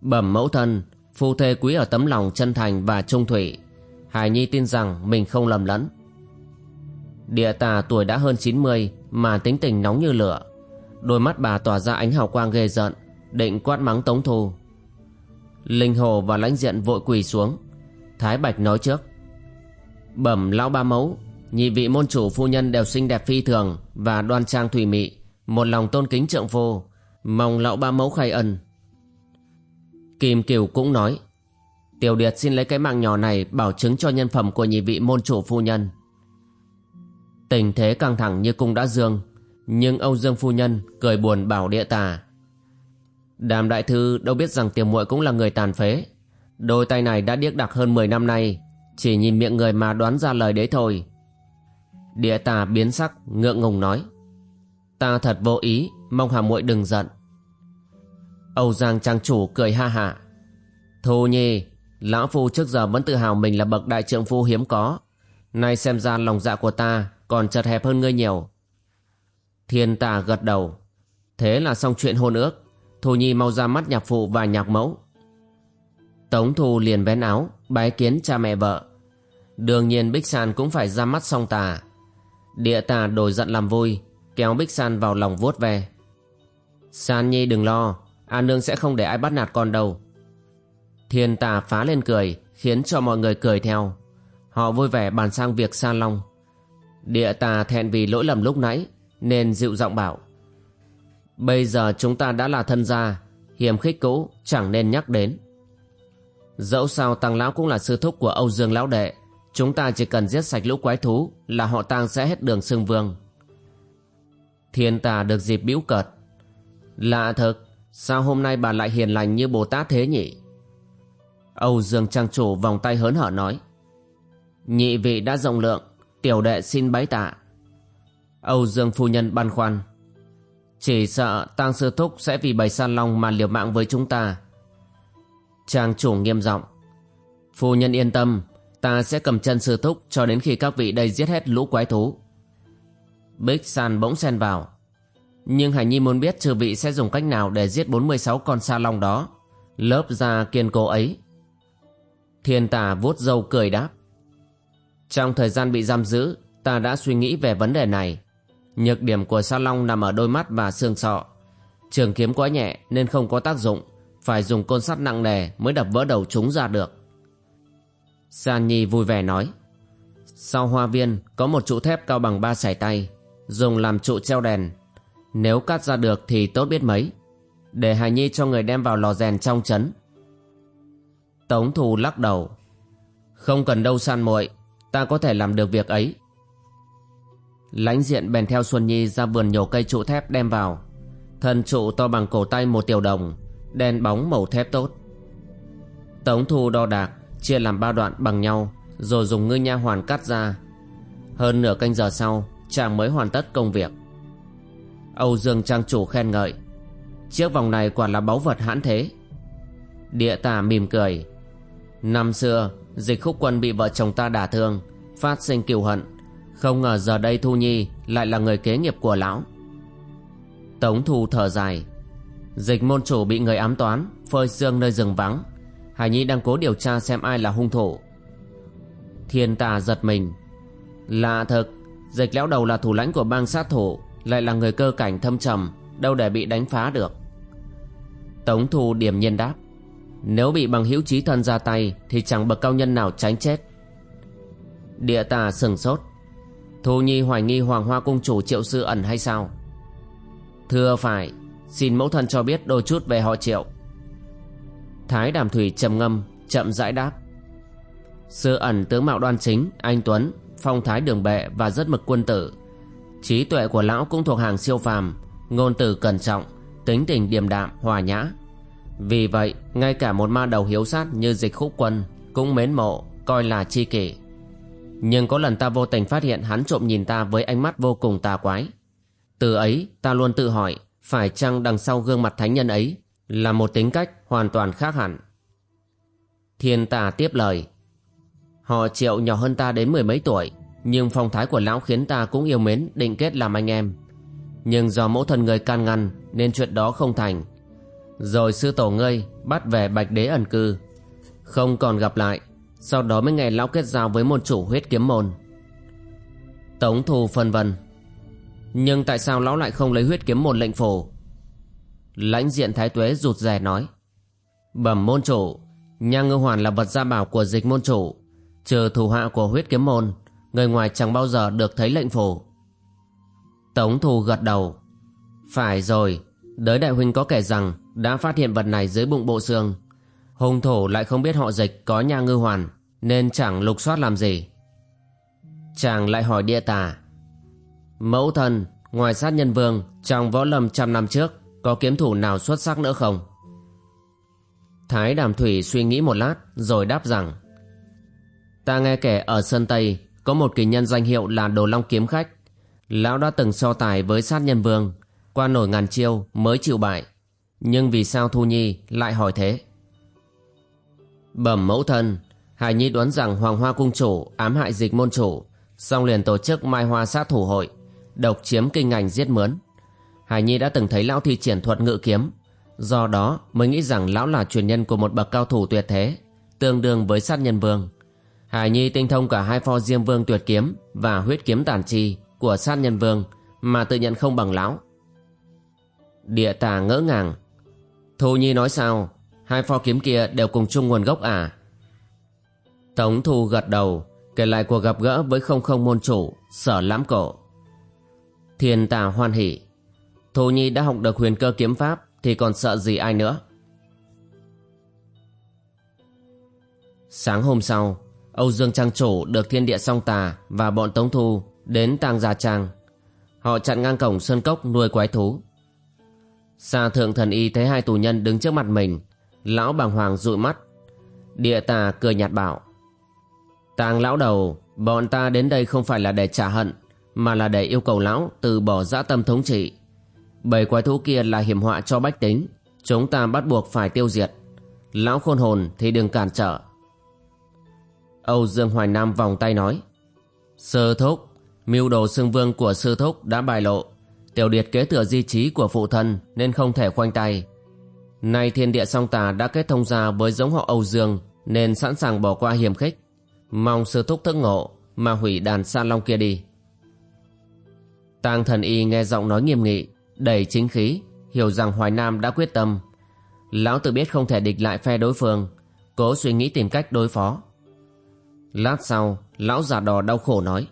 Bẩm mẫu thân, Phu thê quý ở tấm lòng chân thành và trung thủy Hải Nhi tin rằng mình không lầm lẫn. Địa tà tuổi đã hơn 90 Mà tính tình nóng như lửa. Đôi mắt bà tỏa ra ánh hào quang ghê rợn, Định quát mắng Tống Thu. Linh Hồ và lãnh diện vội quỳ xuống. Thái Bạch nói trước. Bẩm lão ba mẫu Nhị vị môn chủ phu nhân đều xinh đẹp phi thường Và đoan trang thủy mị Một lòng tôn kính trượng phu. Mong lão ba mẫu khai ân. Kim Kiều cũng nói. Tiểu Điệt xin lấy cái mạng nhỏ này Bảo chứng cho nhân phẩm của nhị vị môn chủ phu nhân. Tình thế căng thẳng như cung đã dương, Nhưng Âu Dương phu nhân cười buồn bảo địa tà. Đàm đại thư đâu biết rằng tiềm muội cũng là người tàn phế. Đôi tay này đã điếc đặc hơn 10 năm nay, Chỉ nhìn miệng người mà đoán ra lời đấy thôi. Địa tà biến sắc, ngượng ngùng nói, Ta thật vô ý, Mong hà muội đừng giận. Âu Giang trang chủ cười ha hả, Thu nhi, Lão Phu trước giờ vẫn tự hào mình là bậc đại trượng phu hiếm có. Nay xem ra lòng dạ của ta còn chật hẹp hơn ngươi nhiều. Thiên tà gật đầu. Thế là xong chuyện hôn ước. Thu Nhi mau ra mắt nhạc phụ và nhạc mẫu. Tống Thu liền vén áo, Bái kiến cha mẹ vợ. Đương nhiên Bích San cũng phải ra mắt song tà. Địa tà đổi giận làm vui, Kéo Bích San vào lòng vuốt ve. San Nhi đừng lo, A Nương sẽ không để ai bắt nạt con đâu. Thiên tà phá lên cười, Khiến cho mọi người cười theo. Họ vui vẻ bàn sang việc Sa Long. Địa tà thẹn vì lỗi lầm lúc nãy, Nên dịu giọng bảo, Bây giờ chúng ta đã là thân gia Hiểm khích cũ chẳng nên nhắc đến. Dẫu sao Tăng Lão cũng là sư thúc của Âu Dương Lão Đệ, Chúng ta chỉ cần giết sạch lũ quái thú Là họ tang sẽ hết đường xương vương. Thiên tà được dịp bĩu cợt, Lạ thật, Sao hôm nay bà lại hiền lành như Bồ Tát thế nhỉ? Âu Dương Trang Chủ vòng tay hớn hở nói, Nhị vị đã rộng lượng Tiểu đệ xin bái tạ. Âu Dương Phu Nhân băn khoăn. Chỉ sợ tang sư thúc sẽ vì bầy san long mà liều mạng với chúng ta. Trang chủ nghiêm giọng. Phu nhân yên tâm, Ta sẽ cầm chân sư thúc cho đến khi các vị đây giết hết lũ quái thú. Bích San bỗng xen vào. Nhưng Hải Nhi muốn biết trừ vị sẽ dùng cách nào để giết 46 con sa long đó. Lớp da kiên cố ấy. Thiên tà vuốt râu cười đáp. Trong thời gian bị giam giữ Ta đã suy nghĩ về vấn đề này Nhược điểm của sa long nằm ở đôi mắt và xương sọ Trường kiếm quá nhẹ nên không có tác dụng Phải dùng côn sắt nặng nề mới đập vỡ đầu chúng ra được San Nhi vui vẻ nói. Sau hoa viên có một trụ thép cao bằng ba sải tay, dùng làm trụ treo đèn. Nếu cắt ra được thì tốt biết mấy. Để Hải Nhi cho người đem vào lò rèn trong trấn. Tống Thù lắc đầu. Không cần đâu san muội, ta có thể làm được việc ấy. Lãnh diện bèn theo Xuân Nhi ra vườn nhổ cây trụ thép đem vào. Thân trụ to bằng cổ tay một tiểu đồng, đen bóng màu thép tốt. Tống Thu đo đạc, chia làm ba đoạn bằng nhau, rồi dùng ngư nha hoàn cắt ra. Hơn nửa canh giờ sau, chàng mới hoàn tất công việc. Âu Dương trang chủ khen ngợi. Chiếc vòng này quả là báu vật hãn thế. Địa tả mỉm cười. Năm xưa, dịch khúc quân bị vợ chồng ta đả thương, phát sinh kiều hận. Không ngờ giờ đây Thu Nhi lại là người kế nghiệp của lão. Tống Thu thở dài. Dịch môn chủ bị người ám toán, phơi xương nơi rừng vắng. Hải Nhi đang cố điều tra xem ai là hung thủ. Thiên tà giật mình. Lạ thật, dịch lão đầu là thủ lãnh của bang sát thủ, lại là người cơ cảnh thâm trầm, đâu để bị đánh phá được. Tống Thu điểm nhiên đáp. Nếu bị bằng hữu trí thân ra tay thì chẳng bậc cao nhân nào tránh chết. Địa tà sừng sốt. Thu Nhi hoài nghi Hoàng Hoa Cung chủ triệu sư ẩn hay sao? Thưa phải, xin mẫu thân cho biết đôi chút về họ triệu. Thái Đàm Thủy trầm ngâm, chậm rãi đáp. Sư ẩn tướng mạo đoan chính, anh Tuấn, phong thái đường bệ và rất mực quân tử. Trí tuệ của lão cũng thuộc hàng siêu phàm, ngôn từ cẩn trọng, tính tình điềm đạm, hòa nhã. Vì vậy, ngay cả một ma đầu hiếu sát như dịch khúc quân cũng mến mộ, coi là chi kỷ. Nhưng có lần ta vô tình phát hiện hắn trộm nhìn ta với ánh mắt vô cùng tà quái. Từ ấy, ta luôn tự hỏi, phải chăng đằng sau gương mặt thánh nhân ấy là một tính cách hoàn toàn khác hẳn. Thiên tà tiếp lời. Họ triệu nhỏ hơn ta đến mười mấy tuổi, nhưng phong thái của lão khiến ta cũng yêu mến định kết làm anh em. Nhưng do mẫu thân người can ngăn nên chuyện đó không thành. Rồi sư tổ ngươi bắt về bạch đế ẩn cư. Không còn gặp lại, sau đó mới ngày lão kết giao với môn chủ huyết kiếm môn. Tống thù phân vân. Nhưng tại sao lão lại không lấy huyết kiếm môn lệnh phổ Lãnh diện thái tuế rụt rè nói Bẩm môn chủ Nha ngư hoàn là vật gia bảo của dịch môn chủ Trừ thủ hạ của huyết kiếm môn Người ngoài chẳng bao giờ được thấy lệnh phổ Tống thù gật đầu Phải rồi Đới đại huynh có kể rằng Đã phát hiện vật này dưới bụng bộ xương Hung thủ lại không biết họ dịch có nha ngư hoàn Nên chẳng lục soát làm gì Chàng lại hỏi địa tà Mẫu thân Ngoài sát nhân vương Trong võ lâm trăm năm trước có kiếm thủ nào xuất sắc nữa không? Thái Đàm Thủy suy nghĩ một lát rồi đáp rằng Ta nghe kể ở Sơn Tây có một kỳ nhân danh hiệu là Đồ Long Kiếm Khách. Lão đã từng so tài với sát nhân vương, qua nổi ngàn chiêu mới chịu bại. Nhưng vì sao Thu Nhi lại hỏi thế? Bẩm mẫu thân, Hải Nhi đoán rằng Hoàng Hoa Cung Chủ ám hại dịch môn chủ, xong liền tổ chức Mai Hoa sát thủ hội, độc chiếm kinh ngành giết mướn. Hải Nhi đã từng thấy lão thi triển thuật ngự kiếm, do đó mới nghĩ rằng lão là truyền nhân của một bậc cao thủ tuyệt thế, tương đương với sát nhân vương. Hải Nhi tinh thông cả hai pho diêm vương tuyệt kiếm và huyết kiếm tản chi của sát nhân vương mà tự nhận không bằng lão. Địa tà ngỡ ngàng. Thu Nhi nói sao, hai pho kiếm kia đều cùng chung nguồn gốc à? Tống Thu gật đầu, kể lại cuộc gặp gỡ với không không môn chủ, sở lãm cổ. Thiên tà hoan hỉ. Thu Nhi đã học được huyền cơ kiếm pháp thì còn sợ gì ai nữa. Sáng hôm sau, Âu Dương Trang Chủ được thiên địa song tà và bọn Tống Thu đến Tàng Gia Trang. Họ chặn ngang cổng Sơn Cốc nuôi quái thú. Xa thượng thần y thấy hai tù nhân đứng trước mặt mình, lão bàng hoàng dụi mắt. Địa tà cười nhạt bảo. Tàng lão đầu, bọn ta đến đây không phải là để trả hận, mà là để yêu cầu lão từ bỏ dã tâm thống trị Bầy quái thú kia là hiểm họa cho bách tính Chúng ta bắt buộc phải tiêu diệt Lão khôn hồn thì đừng cản trở Âu Dương Hoài Nam vòng tay nói Sư thúc Mưu đồ xương vương của sư thúc đã bài lộ Tiểu điệt kế thừa di trí của phụ thân Nên không thể khoanh tay Nay thiên địa song tà đã kết thông ra với giống họ Âu Dương Nên sẵn sàng bỏ qua hiểm khích Mong sư thúc thức ngộ Mà hủy đàn sa long kia đi Tang thần y nghe giọng nói nghiêm nghị đầy chính khí, hiểu rằng Hoài Nam đã quyết tâm. Lão tự biết không thể địch lại phe đối phương, cố suy nghĩ tìm cách đối phó. Lát sau, lão già đò đau khổ nói.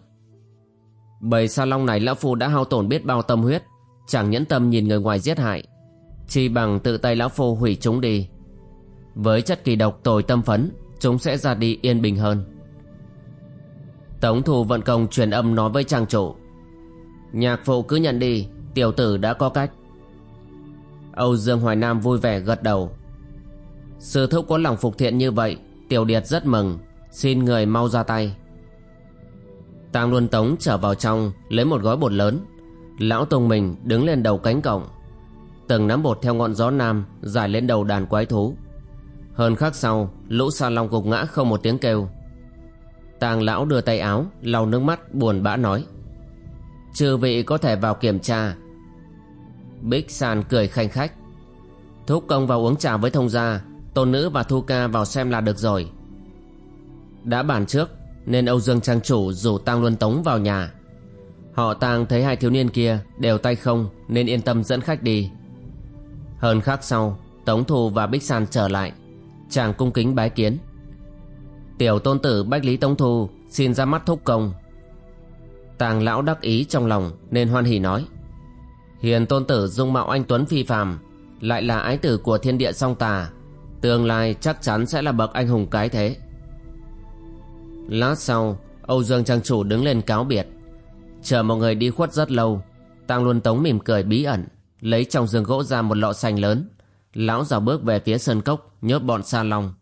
Bầy sa long này lão phu đã hao tổn biết bao tâm huyết, chẳng nhẫn tâm nhìn người ngoài giết hại. Chỉ bằng tự tay lão phu hủy chúng đi. Với chất kỳ độc tồi tâm phấn, chúng sẽ ra đi yên bình hơn. Tống thủ vận công truyền âm nói với trang chủ. Nhạc phụ cứ nhận đi, tiểu tử đã có cách. Âu Dương Hoài Nam vui vẻ gật đầu. Sư thúc có lòng phục thiện như vậy, tiểu điệt rất mừng, xin người mau ra tay. Tang Luân Tống trở vào trong lấy một gói bột lớn. Lão Tùng mình đứng lên đầu cánh cổng. Từng nắm bột theo ngọn gió nam dài lên đầu đàn quái thú. Hơn khắc sau, lũ sa long gục ngã không một tiếng kêu. Tàng lão đưa tay áo, lau nước mắt buồn bã nói. Chư vị có thể vào kiểm tra. Bích Sàn cười khanh khách. Thúc công vào uống trà với thông gia, tôn nữ và thu ca vào xem là được rồi. Đã bàn trước, nên Âu Dương Trang Chủ rủ Tang Luân Tống vào nhà. Họ Tang thấy hai thiếu niên kia đều tay không nên yên tâm dẫn khách đi. Hơn khắc sau, Tống Thù và Bích San trở lại. Chàng cung kính bái kiến. Tiểu tôn tử Bách Lý Tống Thù xin ra mắt thúc công. Tàng lão đắc ý trong lòng nên hoan hỉ nói. Hiền tôn tử dung mạo anh Tuấn phi phàm, lại là ái tử của thiên địa song tà. Tương lai chắc chắn sẽ là bậc anh hùng cái thế. Lát sau, Âu Dương Trang Chủ đứng lên cáo biệt. Chờ mọi người đi khuất rất lâu, Tăng Luân Tống mỉm cười bí ẩn, lấy trong giường gỗ ra một lọ xanh lớn. Lão dào bước về phía sơn cốc, nhớp bọn sa long.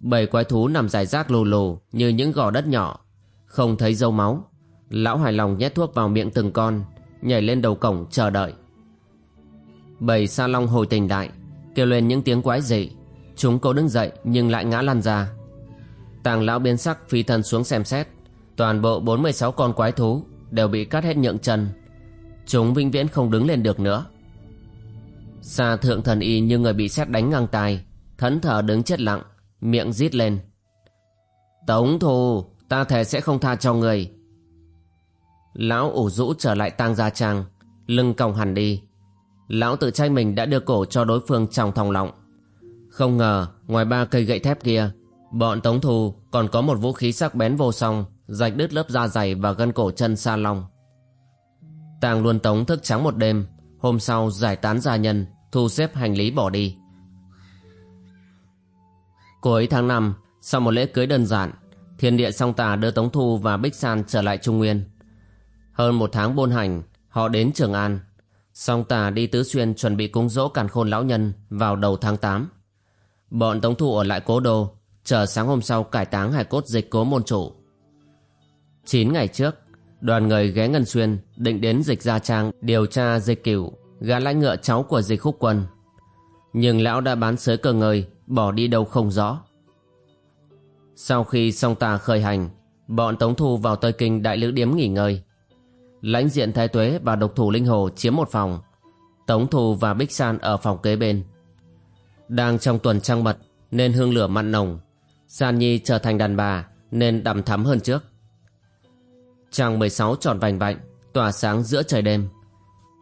Bảy quái thú nằm dài rác lù lù như những gò đất nhỏ, không thấy dâu máu. Lão hài lòng nhét thuốc vào miệng từng con, nhảy lên đầu cổng chờ đợi. Bảy sa long hồi tình đại, kêu lên những tiếng quái dị. Chúng cố đứng dậy nhưng lại ngã lăn ra. Tàng lão biến sắc, phi thân xuống xem xét. Toàn bộ 46 con quái thú Đều bị cắt hết nhượng chân. Chúng vĩnh viễn không đứng lên được nữa. Xa thượng thần y như người bị xét đánh ngang tai, Thẫn thờ đứng chết lặng, Miệng rít lên. Tống thù, Ta thề sẽ không tha cho người. Lão ủ rũ trở lại tang gia trang, Lưng còng hẳn đi. Lão tự trách mình đã đưa cổ cho đối phương trong thòng lọng. Không ngờ, ngoài ba cây gậy thép kia Bọn Tống Thù còn có một vũ khí sắc bén vô song, rạch đứt lớp da dày và gân cổ chân sa long. Tàng Luân Tống thức trắng một đêm, hôm sau giải tán gia nhân, thu xếp hành lý bỏ đi. Cuối tháng 5, sau một lễ cưới đơn giản, thiên địa song tà đưa Tống Thu và Bích San trở lại Trung Nguyên. Hơn một tháng buôn hành, họ đến Trường An. Song tà đi tứ xuyên chuẩn bị cúng dỗ càn khôn lão nhân vào đầu tháng 8. Bọn Tống Thu ở lại cố đô chờ sáng hôm sau cải táng hải cốt dịch cố môn chủ. Chín ngày trước, đoàn người ghé Ngân Xuyên định đến dịch Gia Trang điều tra dịch cửu, gã lãnh ngựa cháu của dịch khúc quân. Nhưng lão đã bán sới cờ ngơi, bỏ đi đâu không rõ. Sau khi song tà khởi hành, bọn Tống Thu vào Tây Kinh đại lữ điếm nghỉ ngơi. Lãnh diện Thái Tuế và độc thủ Linh Hồ chiếm một phòng, Tống Thu và Bích San ở phòng kế bên. Đang trong tuần trăng mật nên hương lửa mặn nồng San Nhi trở thành đàn bà nên đằm thắm hơn trước. Trăng 16 tròn vành vạnh, tỏa sáng giữa trời đêm.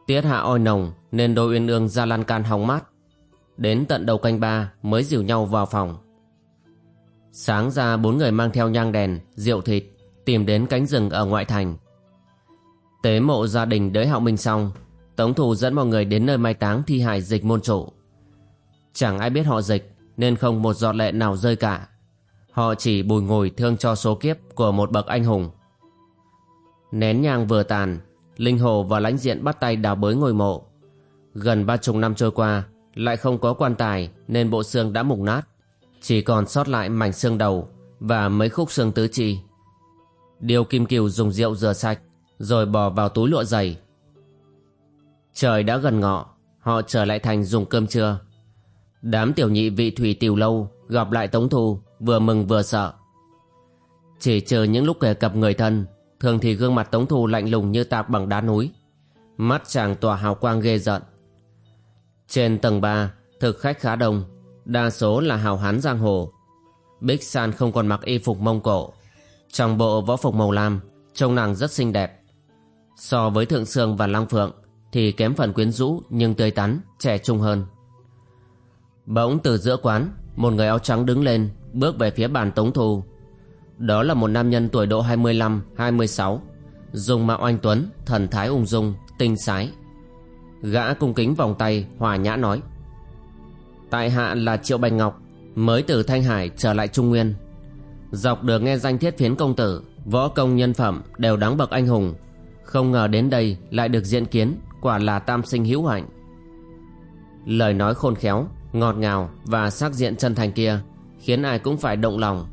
Tiết hạ oi nồng nên đôi uyên ương ra lan can hóng mát. Đến tận đầu canh ba mới dìu nhau vào phòng. Sáng ra bốn người mang theo nhang đèn, rượu thịt, tìm đến cánh rừng ở ngoại thành. Tế mộ gia đình đới hạo minh xong, Tống thủ dẫn mọi người đến nơi mai táng thi hài dịch môn chủ. Chẳng ai biết họ dịch nên không một giọt lệ nào rơi cả. Họ chỉ bùi ngồi thương cho số kiếp của một bậc anh hùng. Nén nhang vừa tàn, Linh Hồ và lãnh diện bắt tay đào bới ngôi mộ. Gần ba chục năm trôi qua, lại không có quan tài nên bộ xương đã mục nát. Chỉ còn sót lại mảnh xương đầu và mấy khúc xương tứ chi. Điều Kim Kiều dùng rượu rửa sạch, rồi bỏ vào túi lụa dày. Trời đã gần ngọ, họ trở lại thành dùng cơm trưa. Đám tiểu nhị vị thủy tiểu lâu gặp lại Tống Thu vừa mừng vừa sợ. Chỉ chờ những lúc kể cập người thân, thường thì gương mặt Tống Thu lạnh lùng như tạp bằng đá núi. Mắt chàng tỏa hào quang ghê giận. Trên tầng 3, thực khách khá đông, đa số là hào hán giang hồ. Bích San không còn mặc y phục mông cổ. Trong bộ võ phục màu lam, trông nàng rất xinh đẹp. So với Thượng Sương và Lăng Phượng thì kém phần quyến rũ nhưng tươi tắn, trẻ trung hơn. Bỗng từ giữa quán, một người áo trắng đứng lên, bước về phía bàn Tống Thu. Đó là một nam nhân tuổi độ 25-26 Dùng mạo anh tuấn Thần thái ung dung Tinh sái. Gã cung kính vòng tay Hòa nhã nói Tại hạ là Triệu Bạch Ngọc Mới từ Thanh Hải trở lại Trung Nguyên. Dọc đường nghe danh thiết phiến công tử Võ công nhân phẩm đều đáng bậc anh hùng. Không ngờ đến đây lại được diện kiến Quả là tam sinh hữu hạnh. Lời nói khôn khéo Ngọt ngào và sắc diện chân thành kia, Khiến ai cũng phải động lòng.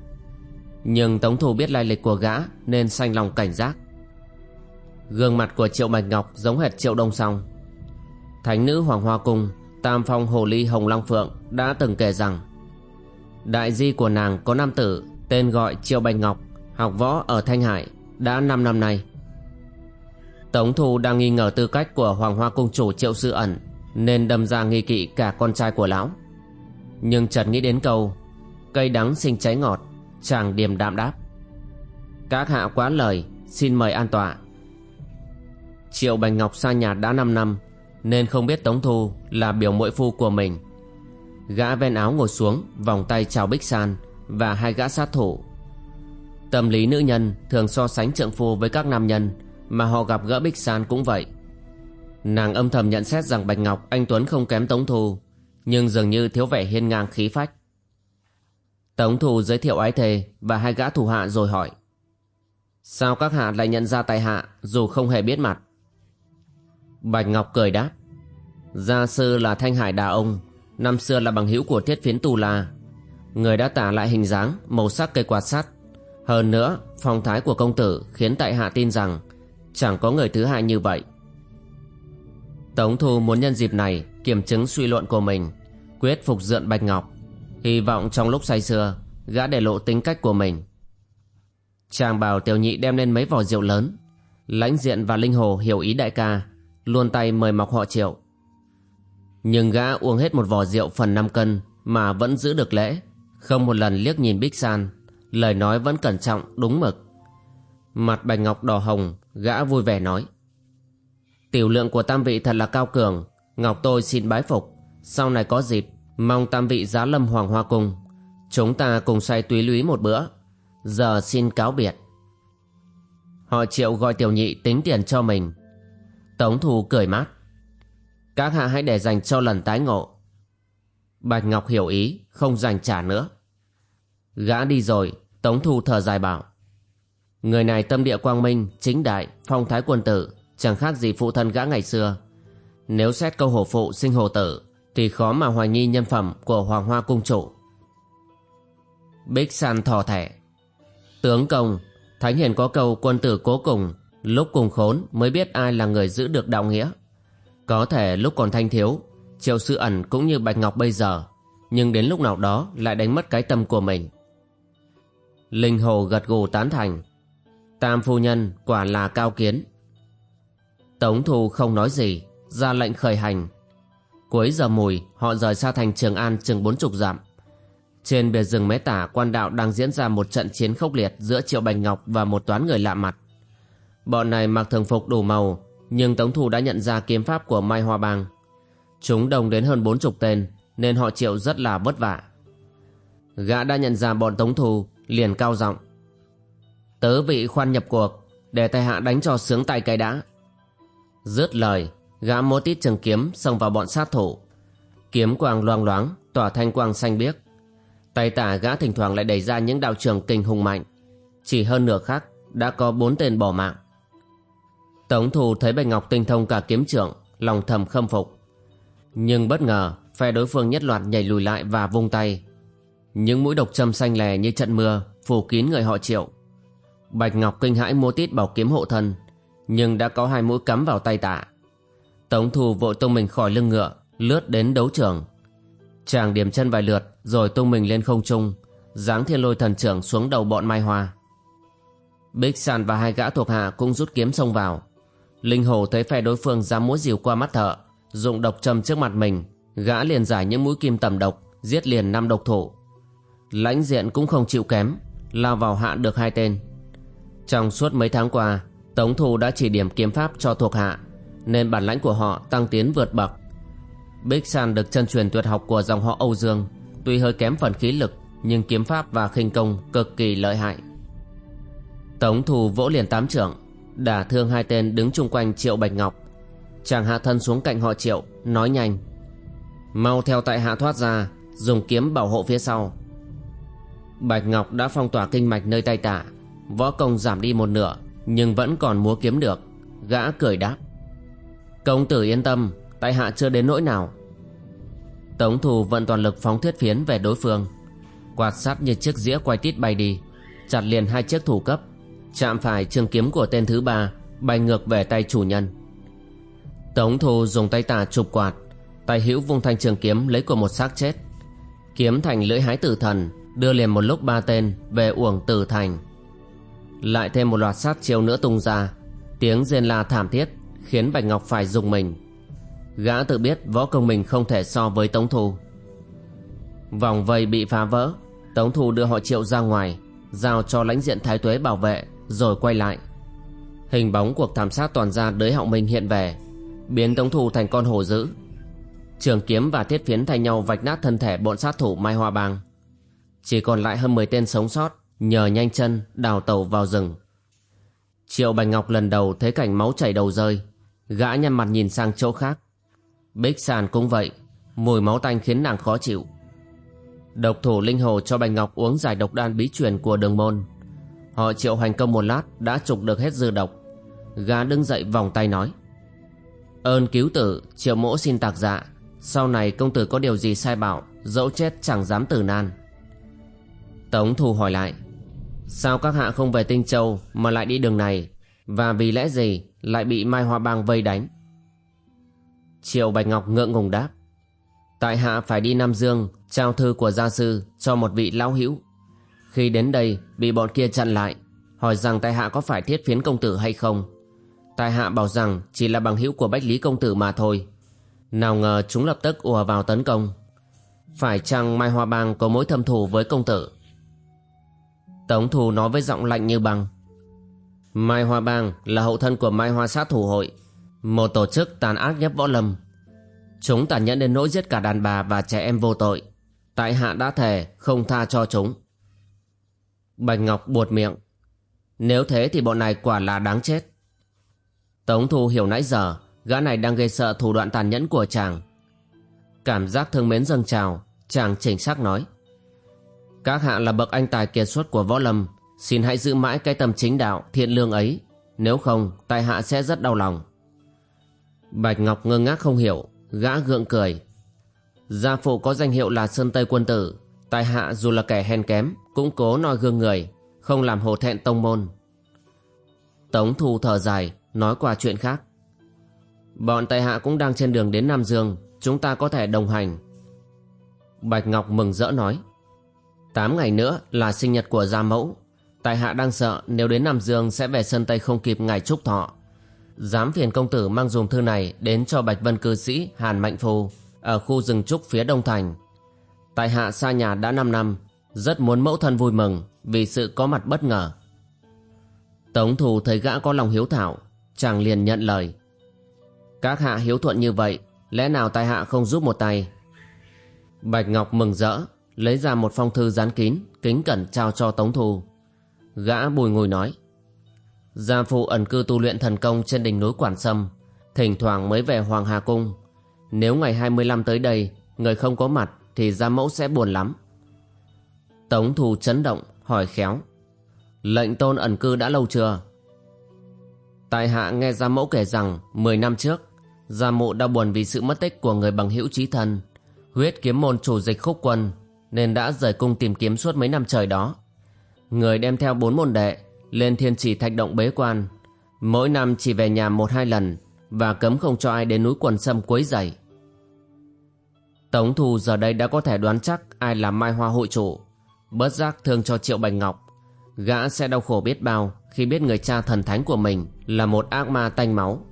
Nhưng Tống Thủ biết lai lịch của gã Nên sanh lòng cảnh giác. Gương mặt của Triệu Bạch Ngọc giống hệt Triệu Đông Song. Thánh nữ Hoàng Hoa Cung, Tam Phong Hồ Ly Hồng Long Phượng đã từng kể rằng, Đại di của nàng có nam tử tên gọi Triệu Bạch Ngọc, học võ ở Thanh Hải, đã 5 năm nay. Tống Thu đang nghi ngờ tư cách của Hoàng Hoa Cung chủ Triệu Sư Ẩn nên đâm ra nghi kỵ cả con trai của lão. Nhưng chợt nghĩ đến câu, cây đắng sinh trái ngọt, chàng điềm đạm đáp. Các hạ quá lời, xin mời an tọa. Triệu Bành Ngọc xa nhà đã 5 năm, nên không biết Tống Thu là biểu muội phu của mình. Gã ven áo ngồi xuống, vòng tay chào Bích San và hai gã sát thủ. Tâm lý nữ nhân thường so sánh trượng phu với các nam nhân mà họ gặp gỡ Bích San cũng vậy. Nàng âm thầm nhận xét rằng Bạch Ngọc, anh Tuấn không kém Tống thù nhưng dường như thiếu vẻ hiên ngang khí phách. Tống thù giới thiệu ái thề và hai gã thủ hạ rồi hỏi. Sao các hạ lại nhận ra tài hạ, dù không hề biết mặt? Bạch Ngọc cười đáp. Gia sư là Thanh Hải Đà Ông, Năm xưa là bằng hữu của thiết phiến Tù La. Người đã tả lại hình dáng, Màu sắc cây quạt sắt. Hơn nữa, phong thái của công tử Khiến tại hạ tin rằng Chẳng có người thứ hai như vậy. Tống Thu muốn nhân dịp này Kiểm chứng suy luận của mình, Quyết phục dượn Bạch Ngọc. Hy vọng trong lúc say sưa, Gã để lộ tính cách của mình. Chàng bảo tiểu nhị đem lên mấy vò rượu lớn. Lãnh diện và linh hồ hiểu ý đại ca, Luôn tay mời mọc họ triệu. Nhưng gã uống hết một vò rượu phần 5 cân Mà vẫn giữ được lễ. Không một lần liếc nhìn Bích San, Lời nói vẫn cẩn trọng, đúng mực. Mặt Bạch Ngọc đỏ hồng, Gã vui vẻ nói. Tiểu lượng của tam vị thật là cao cường Ngọc tôi xin bái phục Sau này có dịp Mong tam vị giá lâm Hoàng Hoa Cung Chúng ta cùng say túy lúy một bữa Giờ xin cáo biệt Họ triệu gọi tiểu nhị tính tiền cho mình Tống Thu cười mát. Các hạ hãy để dành cho lần tái ngộ. Bạch Ngọc hiểu ý, không dành trả nữa. Gã đi rồi, Tống Thu thở dài bảo. Người này tâm địa quang minh, chính đại, phong thái quân tử, chẳng khác gì phụ thân gã ngày xưa. Nếu xét câu hổ phụ sinh hồ tử, thì khó mà hoài nghi nhân phẩm của Hoàng Hoa Cung Chủ. Bích San thò thẻ. Tướng công, Thánh Hiền có câu quân tử cố cùng, Lúc cùng khốn mới biết ai là người giữ được đạo nghĩa Có thể lúc còn thanh thiếu Triệu sư ẩn cũng như Bạch Ngọc bây giờ Nhưng đến lúc nào đó lại đánh mất cái tâm của mình Linh Hồ gật gù tán thành Tam phu nhân quả là cao kiến Tống Thu không nói gì Ra lệnh khởi hành. Cuối giờ mùi họ rời xa thành Trường An chừng bốn chục dặm. Trên bìa rừng mé tả quan đạo đang diễn ra một trận chiến khốc liệt giữa Triệu bành Ngọc và một toán người lạ mặt. Bọn này mặc thường phục đủ màu Nhưng Tống Thu đã nhận ra kiếm pháp của Mai Hoa Bang. Chúng đồng đến hơn bốn chục tên Nên họ triệu rất là vất vả. Gã đã nhận ra bọn Tống Thu, Liền cao giọng. Tớ vị khoan nhập cuộc Để tay hạ đánh cho sướng tay cái đã. Dứt lời Gã mô tít trường kiếm xông vào bọn sát thủ Kiếm quang loang loáng Tỏa thanh quang xanh biếc Tay tả gã thỉnh thoảng lại đẩy ra những đạo trường kinh hùng mạnh Chỉ hơn nửa khắc Đã có bốn tên bỏ mạng Tống thù thấy Bạch Ngọc tinh thông cả kiếm trưởng, lòng thầm khâm phục. Nhưng bất ngờ, phe đối phương nhất loạt nhảy lùi lại và vung tay. Những mũi độc châm xanh lè như trận mưa, phủ kín người họ triệu. Bạch Ngọc kinh hãi mua tít bảo kiếm hộ thân, nhưng đã có hai mũi cắm vào tay tạ. Tống thù vội tung mình khỏi lưng ngựa, lướt đến đấu trường. Chàng điểm chân vài lượt, rồi tung mình lên không trung, giáng thiên lôi thần trưởng xuống đầu bọn Mai Hoa. Bích Sàn và hai gã thuộc hạ cũng rút kiếm xông vào, Linh hồ thấy phe đối phương dám múa dìu qua mắt thợ Dụng độc châm trước mặt mình Gã liền giải những mũi kim tầm độc Giết liền năm độc thủ Lãnh diện cũng không chịu kém Lao vào hạ được hai tên Trong suốt mấy tháng qua Tống Thu đã chỉ điểm kiếm pháp cho thuộc hạ, Nên bản lãnh của họ tăng tiến vượt bậc. Bích San được chân truyền tuyệt học của dòng họ Âu Dương, Tuy hơi kém phần khí lực, Nhưng kiếm pháp và khinh công cực kỳ lợi hại. Tống thù vỗ liền tám trưởng, Đả thương hai tên đứng chung quanh Triệu Bạch Ngọc. Chàng hạ thân xuống cạnh họ Triệu, Nói nhanh. Mau theo tại hạ thoát ra, Dùng kiếm bảo hộ phía sau. Bạch Ngọc đã phong tỏa kinh mạch nơi tay tả Võ công giảm đi một nửa nhưng vẫn còn múa kiếm được. Gã cười đáp, Công tử yên tâm, Tại hạ chưa đến nỗi nào. Tống thù vận toàn lực phóng thiết phiến về đối phương, Quạt sắt như chiếc dĩa quay tít bay đi, Chặt liền hai chiếc thủ cấp, Chạm phải trường kiếm của tên thứ ba, Bay ngược về tay chủ nhân. Tống thù dùng tay tả chụp quạt, Tay hữu vung thanh trường kiếm lấy của một xác chết. Kiếm thành lưỡi hái tử thần, Đưa liền một lúc ba tên Về uổng tử thành. Lại thêm một loạt sát chiêu nữa tung ra. Tiếng rên la thảm thiết Khiến Bạch Ngọc phải dùng mình. Gã tự biết võ công mình không thể so với Tống Thu. Vòng vây bị phá vỡ, Tống Thu đưa họ triệu ra ngoài, Giao cho lãnh diện thái tuế bảo vệ, Rồi quay lại. Hình bóng cuộc thảm sát toàn gia đới họng minh hiện về, Biến Tống Thu thành con hổ dữ. Trường kiếm và thiết phiến thay nhau vạch nát thân thể bọn sát thủ Mai Hoa Bang. Chỉ còn lại hơn 10 tên sống sót Nhờ nhanh chân đào tàu vào rừng. Triệu Bạch Ngọc lần đầu thấy cảnh máu chảy đầu rơi, Gã nhăn mặt nhìn sang chỗ khác. Bích sàn cũng vậy, Mùi máu tanh khiến nàng khó chịu. Độc thủ linh hồ cho Bạch Ngọc uống giải độc đan bí truyền của đường môn. Họ triệu hành công một lát Đã trục được hết dư độc. Gã đứng dậy vòng tay nói, Ơn cứu tử, Triệu mỗ xin tạc dạ. Sau này công tử có điều gì sai bảo, Dẫu chết chẳng dám tử nan. Tống thù hỏi lại, Sao các hạ không về Tinh Châu Mà lại đi đường này? Và vì lẽ gì lại bị Mai Hoa Bang vây đánh? Triệu Bạch Ngọc ngượng ngùng đáp, Tại hạ phải đi Nam Dương Trao thư của gia sư cho một vị lão hữu. Khi đến đây Bị bọn kia chặn lại, Hỏi rằng tại hạ có phải thiết phiến công tử hay không? Tại hạ bảo rằng Chỉ là bằng hữu của Bách Lý công tử mà thôi. Nào ngờ chúng lập tức ùa vào tấn công. Phải chăng Mai Hoa Bang có mối thâm thù với công tử? Tống thù nói với giọng lạnh như băng. Mai Hoa Bang là hậu thân của Mai Hoa sát thủ hội, Một tổ chức tàn ác nhất võ lâm. Chúng tàn nhẫn đến nỗi giết cả đàn bà và trẻ em vô tội. Tại hạ đã thề không tha cho chúng. Bạch Ngọc buột miệng. Nếu thế thì bọn này quả là đáng chết. Tống Thu hiểu nãy giờ, Gã này đang gây sợ thủ đoạn tàn nhẫn của chàng. Cảm giác thương mến dâng trào, Chàng chỉnh xác nói. Các hạ là bậc anh tài kiệt xuất của võ lâm. Xin hãy giữ mãi cái tâm chính đạo, thiện lương ấy. Nếu không, tại hạ sẽ rất đau lòng. Bạch Ngọc ngơ ngác không hiểu, Gã gượng cười. Gia phụ có danh hiệu là Sơn Tây Quân Tử. Tại hạ dù là kẻ hèn kém, Cũng cố noi gương người, Không làm hổ thẹn tông môn. Tống Thu thở dài, Nói qua chuyện khác. Bọn tại hạ cũng đang trên đường đến Nam Dương, Chúng ta có thể đồng hành. Bạch Ngọc mừng rỡ nói. Tám ngày nữa là sinh nhật của gia mẫu Tại hạ đang sợ nếu đến Nam Dương sẽ về sân Tây không kịp ngày chúc thọ Dám phiền công tử mang dùng thư này đến cho Bạch Vân cư sĩ Hàn Mạnh Phu ở khu rừng trúc phía Đông Thành. Tại hạ xa nhà đã 5 năm, rất muốn mẫu thân vui mừng vì sự có mặt bất ngờ. Tống thù thấy gã có lòng hiếu thảo, chàng liền nhận lời. Các hạ hiếu thuận như vậy, lẽ nào tại hạ không giúp một tay? Bạch Ngọc mừng rỡ, lấy ra một phong thư dán kín, kính cẩn trao cho Tống thù. Gã bùi ngùi nói. Gia phụ ẩn cư tu luyện thần công trên đỉnh núi Quản Sâm, thỉnh thoảng mới về Hoàng Hà Cung. Nếu ngày 25 tới đây, người không có mặt thì gia mẫu sẽ buồn lắm. Tống thù chấn động, hỏi khéo. Lệnh tôn ẩn cư đã lâu chưa? Tại hạ nghe gia mẫu kể rằng 10 năm trước, gia mộ đau buồn vì sự mất tích của người bằng hữu trí thân, huyết kiếm môn chủ dịch khúc quân, nên đã rời cung tìm kiếm suốt mấy năm trời đó. Người đem theo bốn môn đệ lên thiên trì thạch động bế quan. Mỗi năm chỉ về nhà một hai lần và cấm không cho ai đến núi quần sâm quấy rầy. Tống thu giờ đây đã có thể đoán chắc ai là mai hoa hội chủ. Bớt giác thương cho triệu bạch ngọc. Gã sẽ đau khổ biết bao khi biết người cha thần thánh của mình là một ác ma tanh máu.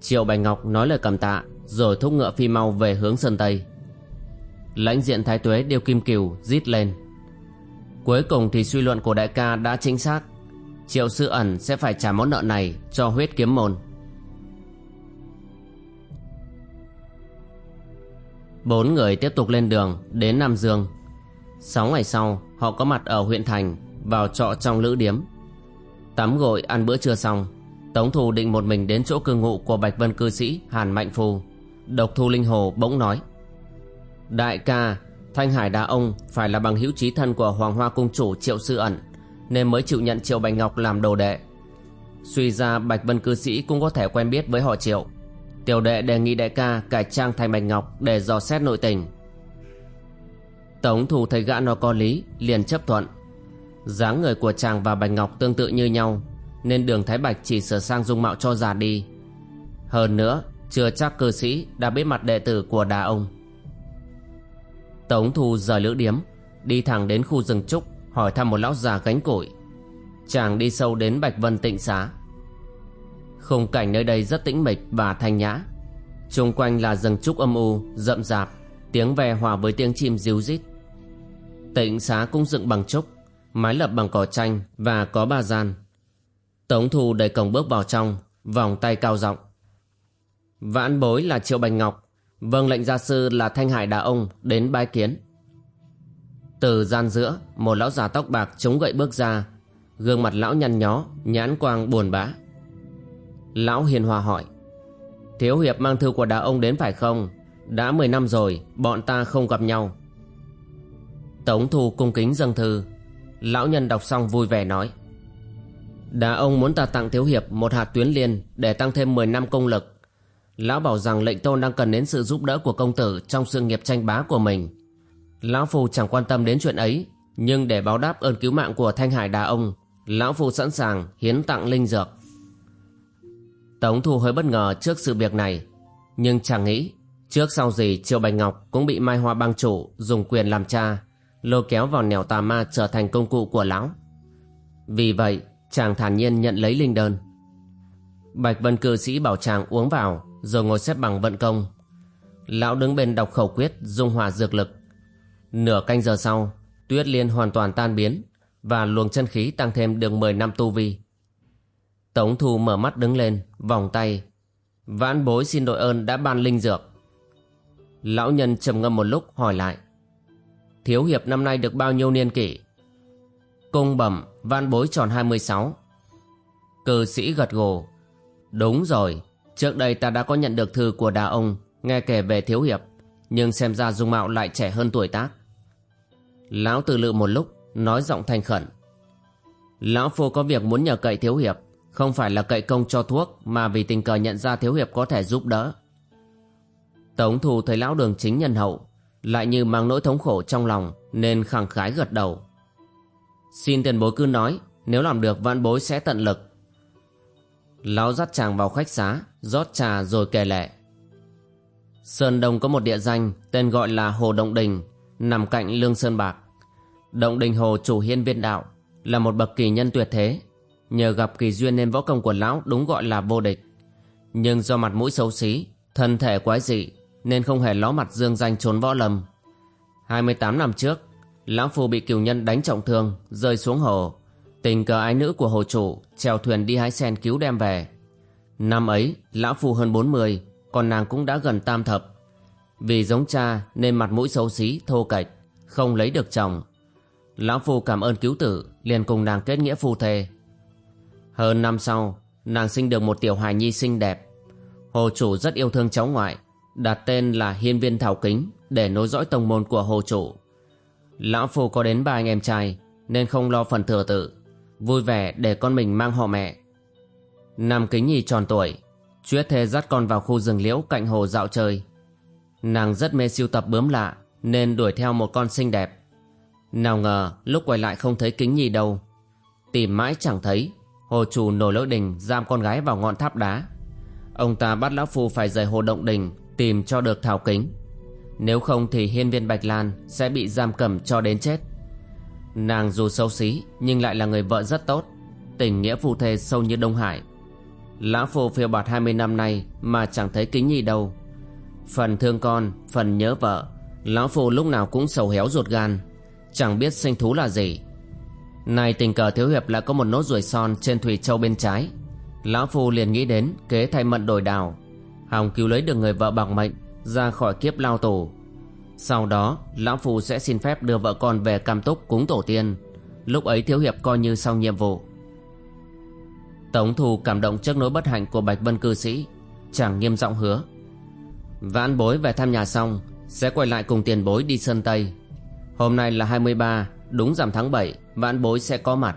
Triệu bạch ngọc nói lời cảm tạ, rồi thúc ngựa phi mau về hướng sơn tây lãnh diện thái tuế điêu kim cừu rít lên. Cuối cùng thì suy luận của đại ca đã chính xác. Triệu sư ẩn sẽ phải trả món nợ này cho huyết kiếm môn. Bốn người tiếp tục lên đường đến Nam Dương. Sáu ngày sau, họ có mặt ở huyện thành Vào trọ trong lữ điếm. Tắm gội, ăn bữa trưa xong, Tống thù định một mình đến chỗ cư ngụ của Bạch Vân cư sĩ Hàn Mạnh Phu. Độc Thu Linh Hồ bỗng nói Đại ca, Thanh Hải Đà Ông phải là bằng hữu trí thân của Hoàng Hoa Cung Chủ Triệu Sư Ẩn, Nên mới chịu nhận Triệu Bạch Ngọc làm đồ đệ. Suy ra Bạch Vân cư sĩ cũng có thể quen biết với họ Triệu. Tiểu đệ đề nghị đại ca cải trang thành Bạch Ngọc để dò xét nội tình. Tống thủ thấy gã nó có lý, liền chấp thuận. Dáng người của chàng và Bạch Ngọc tương tự như nhau, nên đường Thái Bạch chỉ sửa sang dung mạo cho già đi. Hơn nữa, chưa chắc cư sĩ đã biết mặt đệ tử của đà ông. Tống Thu rời lữ điếm, đi thẳng đến khu rừng trúc, hỏi thăm một lão già gánh củi chàng đi sâu đến Bạch Vân tịnh xá. Khung cảnh nơi đây rất tĩnh mịch và thanh nhã. Trung quanh là rừng trúc âm u, rậm rạp, tiếng ve hòa với tiếng chim ríu rít. Tịnh xá cũng dựng bằng trúc, mái lập bằng cỏ tranh và có ba gian. Tống thu đẩy cổng bước vào trong, vòng tay cao rộng vãn bối là triệu bạch ngọc vâng lệnh gia sư là thanh hải đà ông đến bái kiến. Từ gian giữa, một lão già tóc bạc chống gậy bước ra, gương mặt lão nhăn nhó, nhãn quang buồn bã. Lão hiền hòa hỏi, thiếu hiệp mang thư của đà ông đến phải không? Đã 10 năm rồi, bọn ta không gặp nhau. Tống Thu cung kính dâng thư. Lão nhân đọc xong vui vẻ nói, Đà ông muốn ta tặng Thiếu Hiệp một hạt tuyến liên để tăng thêm 10 năm công lực. Lão bảo rằng lệnh tôn đang cần đến sự giúp đỡ của công tử trong sự nghiệp tranh bá của mình. Lão Phu chẳng quan tâm đến chuyện ấy, nhưng để báo đáp ơn cứu mạng của Thanh Hải Đà ông, Lão Phu sẵn sàng hiến tặng linh dược. Tống Thu hơi bất ngờ trước sự việc này, nhưng chẳng nghĩ trước sau gì Triệu Bạch Ngọc cũng bị Mai Hoa bang chủ dùng quyền làm cha lôi kéo vào nẻo tà ma trở thành công cụ của lão. Vì vậy, chàng thản nhiên nhận lấy linh đơn. Bạch Vân cư sĩ bảo chàng uống vào, rồi ngồi xếp bằng vận công. Lão đứng bên đọc khẩu quyết dung hòa dược lực. Nửa canh giờ sau, tuyết liên hoàn toàn tan biến và luồng chân khí tăng thêm được 10 năm tu vi. Tống Thu mở mắt đứng lên, vòng tay. Vãn bối xin đội ơn đã ban linh dược. Lão nhân trầm ngâm một lúc hỏi lại. Thiếu hiệp năm nay được bao nhiêu niên kỷ? Cung bẩm vãn bối tròn 26. Cư sĩ gật gù. Đúng rồi, trước đây ta đã có nhận được thư của đà ông, nghe kể về thiếu hiệp, nhưng xem ra dung mạo lại trẻ hơn tuổi tác. Lão từ lự một lúc, nói giọng thành khẩn. Lão phu có việc muốn nhờ cậy thiếu hiệp, không phải là cậy công cho thuốc mà vì tình cờ nhận ra thiếu hiệp có thể giúp đỡ. Tống thù thấy lão đường chính nhân hậu, lại như mang nỗi thống khổ trong lòng nên khẳng khái gật đầu. Xin tiền bối cứ nói, nếu làm được vạn bối sẽ tận lực. Lão dắt chàng vào khách xá, rót trà rồi kể lệ. Sơn Đông có một địa danh tên gọi là Hồ Động Đình, nằm cạnh Lương Sơn Bạc. Động Đình Hồ chủ hiên viên đạo, là một bậc kỳ nhân tuyệt thế. Nhờ gặp kỳ duyên nên võ công của lão đúng gọi là vô địch. Nhưng do mặt mũi xấu xí, thân thể quái dị, nên không hề ló mặt dương danh trốn võ lâm. 28 năm trước, Lão Phu bị cửu nhân đánh trọng thương, rơi xuống hồ. Tình cờ ái nữ của hồ chủ, trèo thuyền đi hái sen cứu đem về. Năm ấy, Lão Phu hơn 40, còn nàng cũng đã gần tam thập. Vì giống cha nên mặt mũi xấu xí, thô kệch, không lấy được chồng. Lão Phu cảm ơn cứu tử, liền cùng nàng kết nghĩa phu thê. Hơn năm sau, nàng sinh được một tiểu hài nhi xinh đẹp. Hồ chủ rất yêu thương cháu ngoại, đặt tên là Hiên Viên Thảo Kính để nối dõi tông môn của hồ chủ. Lão Phu có đến ba anh em trai nên không lo phần thừa tự, vui vẻ để con mình mang họ mẹ nam Kính Nhi tròn tuổi, Chuyết Thê dắt con vào khu rừng liễu cạnh hồ dạo chơi. Nàng rất mê siêu tập bướm lạ nên đuổi theo một con xinh đẹp. Nào ngờ lúc quay lại không thấy Kính Nhi đâu. Tìm mãi chẳng thấy, hồ chủ nổi lỗi đình giam con gái vào ngọn tháp đá. Ông ta bắt Lão Phu phải rời hồ động đình tìm cho được thảo kính nếu không thì hiên viên bạch lan sẽ bị giam cầm cho đến chết nàng dù xấu xí nhưng lại là người vợ rất tốt tình nghĩa phu thê sâu như đông hải lão phu phiêu bạt 20 năm nay mà chẳng thấy kính nhi đâu. Phần thương con, phần nhớ vợ, lão phu lúc nào cũng sầu héo ruột gan, chẳng biết sinh thú là gì. Nay tình cờ thiếu hiệp lại có một nốt ruồi son trên thủy châu bên trái. Lão phu liền nghĩ đến kế thay mận đổi đào hòng cứu lấy được người vợ bằng mệnh ra khỏi kiếp lao tù. Sau đó, lão phu sẽ xin phép đưa vợ con về cam túc cúng tổ tiên. Lúc ấy thiếu hiệp coi như xong nhiệm vụ. Tống Thù cảm động trước nỗi bất hạnh của Bạch Vân cư sĩ. Chàng nghiêm giọng hứa. Vãn bối về thăm nhà xong, Sẽ quay lại cùng tiền bối đi Sơn Tây. Hôm nay là 23 Đúng giảm tháng 7 Vãn bối sẽ có mặt.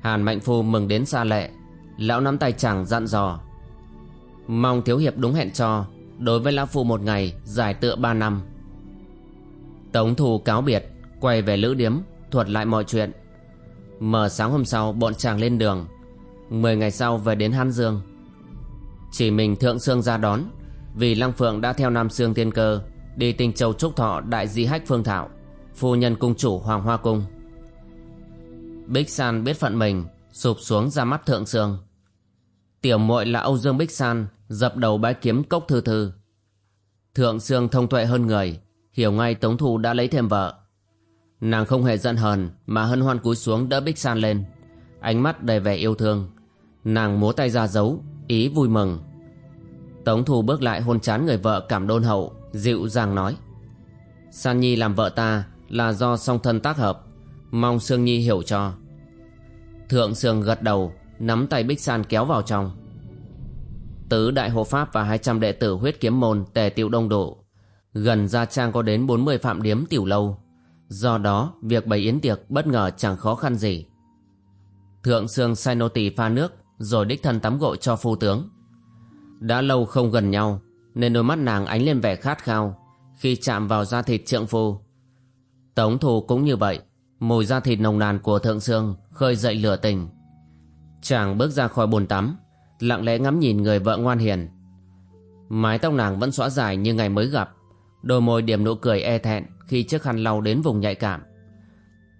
Hàn Mạnh Phu mừng đến xa lệ. Lão nắm tay chàng dặn dò. Mong thiếu hiệp đúng hẹn cho Đối với Lão Phu một ngày Giải tựa ba năm. Tống thù cáo biệt, Quay về lữ điếm, Thuật lại mọi chuyện. Mở sáng hôm sau, bọn chàng lên đường. Mười ngày sau về đến Hán Dương. Chỉ mình Thượng Sương ra đón, Vì Lăng Phượng đã theo Nam Sương Tiên Cơ Đi Tinh Châu Trúc Thọ Đại Di Hách Phương Thảo, Phu nhân cung chủ Hoàng Hoa Cung. Bích San biết phận mình, Sụp xuống ra mắt Thượng Sương. Tiểu muội là Âu Dương Bích San, Dập đầu bái kiếm cốc thư thư. Thượng Sương thông tuệ hơn người, Hiểu ngay Tống Thu đã lấy thêm vợ. Nàng không hề giận hờn Mà hân hoan cúi xuống đỡ Bích San lên. Ánh mắt đầy vẻ yêu thương. Nàng múa tay ra dấu Ý vui mừng. Tống Thu bước lại hôn chán người vợ cảm đôn hậu, Dịu dàng nói. San Nhi làm vợ ta Là do song thân tác hợp, Mong Sương Nhi hiểu cho. Thượng Sương gật đầu, Nắm tay Bích San kéo vào trong. Tứ đại hộ pháp và 200 đệ tử huyết kiếm môn tề tiểu đông đủ Gần Gia Trang có đến 40 phạm điếm tiểu lâu. Do đó, việc bày yến tiệc bất ngờ chẳng khó khăn gì. Thượng Sương sai nô tỳ pha nước rồi đích thân tắm gội cho phu tướng. Đã lâu không gần nhau, Nên đôi mắt nàng ánh lên vẻ khát khao Khi chạm vào da thịt trượng phu. Tống thù cũng như vậy, Mùi da thịt nồng nàn của Thượng Sương Khơi dậy lửa tình. Chàng bước ra khỏi bồn tắm, Lặng lẽ ngắm nhìn người vợ ngoan hiền. Mái tóc nàng vẫn xõa dài như ngày mới gặp, Đôi môi điểm nụ cười e thẹn Khi chiếc khăn lau đến vùng nhạy cảm.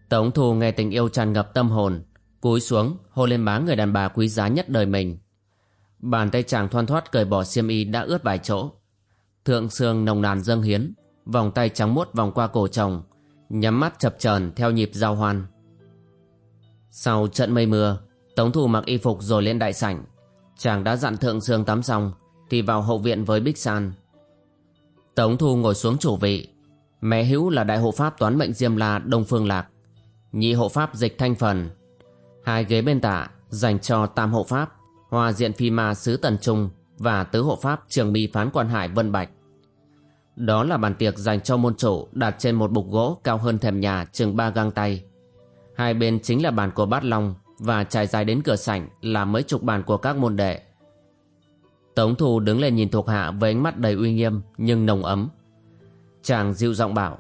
Tống thù nghe tình yêu tràn ngập tâm hồn Cúi xuống hôn lên má người đàn bà quý giá nhất đời mình. Bàn tay chàng thoăn thoát cởi bỏ xiêm y đã ướt vài chỗ. Thượng xương nồng nàn dâng hiến, Vòng tay trắng muốt vòng qua cổ chồng, Nhắm mắt chập chờn theo nhịp giao hoan. Sau trận mây mưa, Tống thủ mặc y phục rồi lên đại sảnh. Chàng đã dặn thượng sương tắm xong, Thì vào hậu viện với Bích San. Tống thu ngồi xuống chủ vị. Mẹ hữu là đại hộ pháp toán mệnh Diêm La Đông Phương Lạc. Nhị hộ pháp dịch thanh phần. Hai ghế bên tả dành cho tam hộ pháp Hòa diện phi ma sứ Tần Trung Và tứ hộ pháp trường mi phán quan hải Vân Bạch Đó là bàn tiệc dành cho môn chủ đặt trên một bục gỗ cao hơn thềm nhà chừng ba găng tay Hai bên chính là bàn của Bát Long và trải dài đến cửa sảnh là mấy chục bàn của các môn đệ. Tống Thu đứng lên nhìn thuộc hạ với ánh mắt đầy uy nghiêm nhưng nồng ấm. Chàng dịu giọng bảo,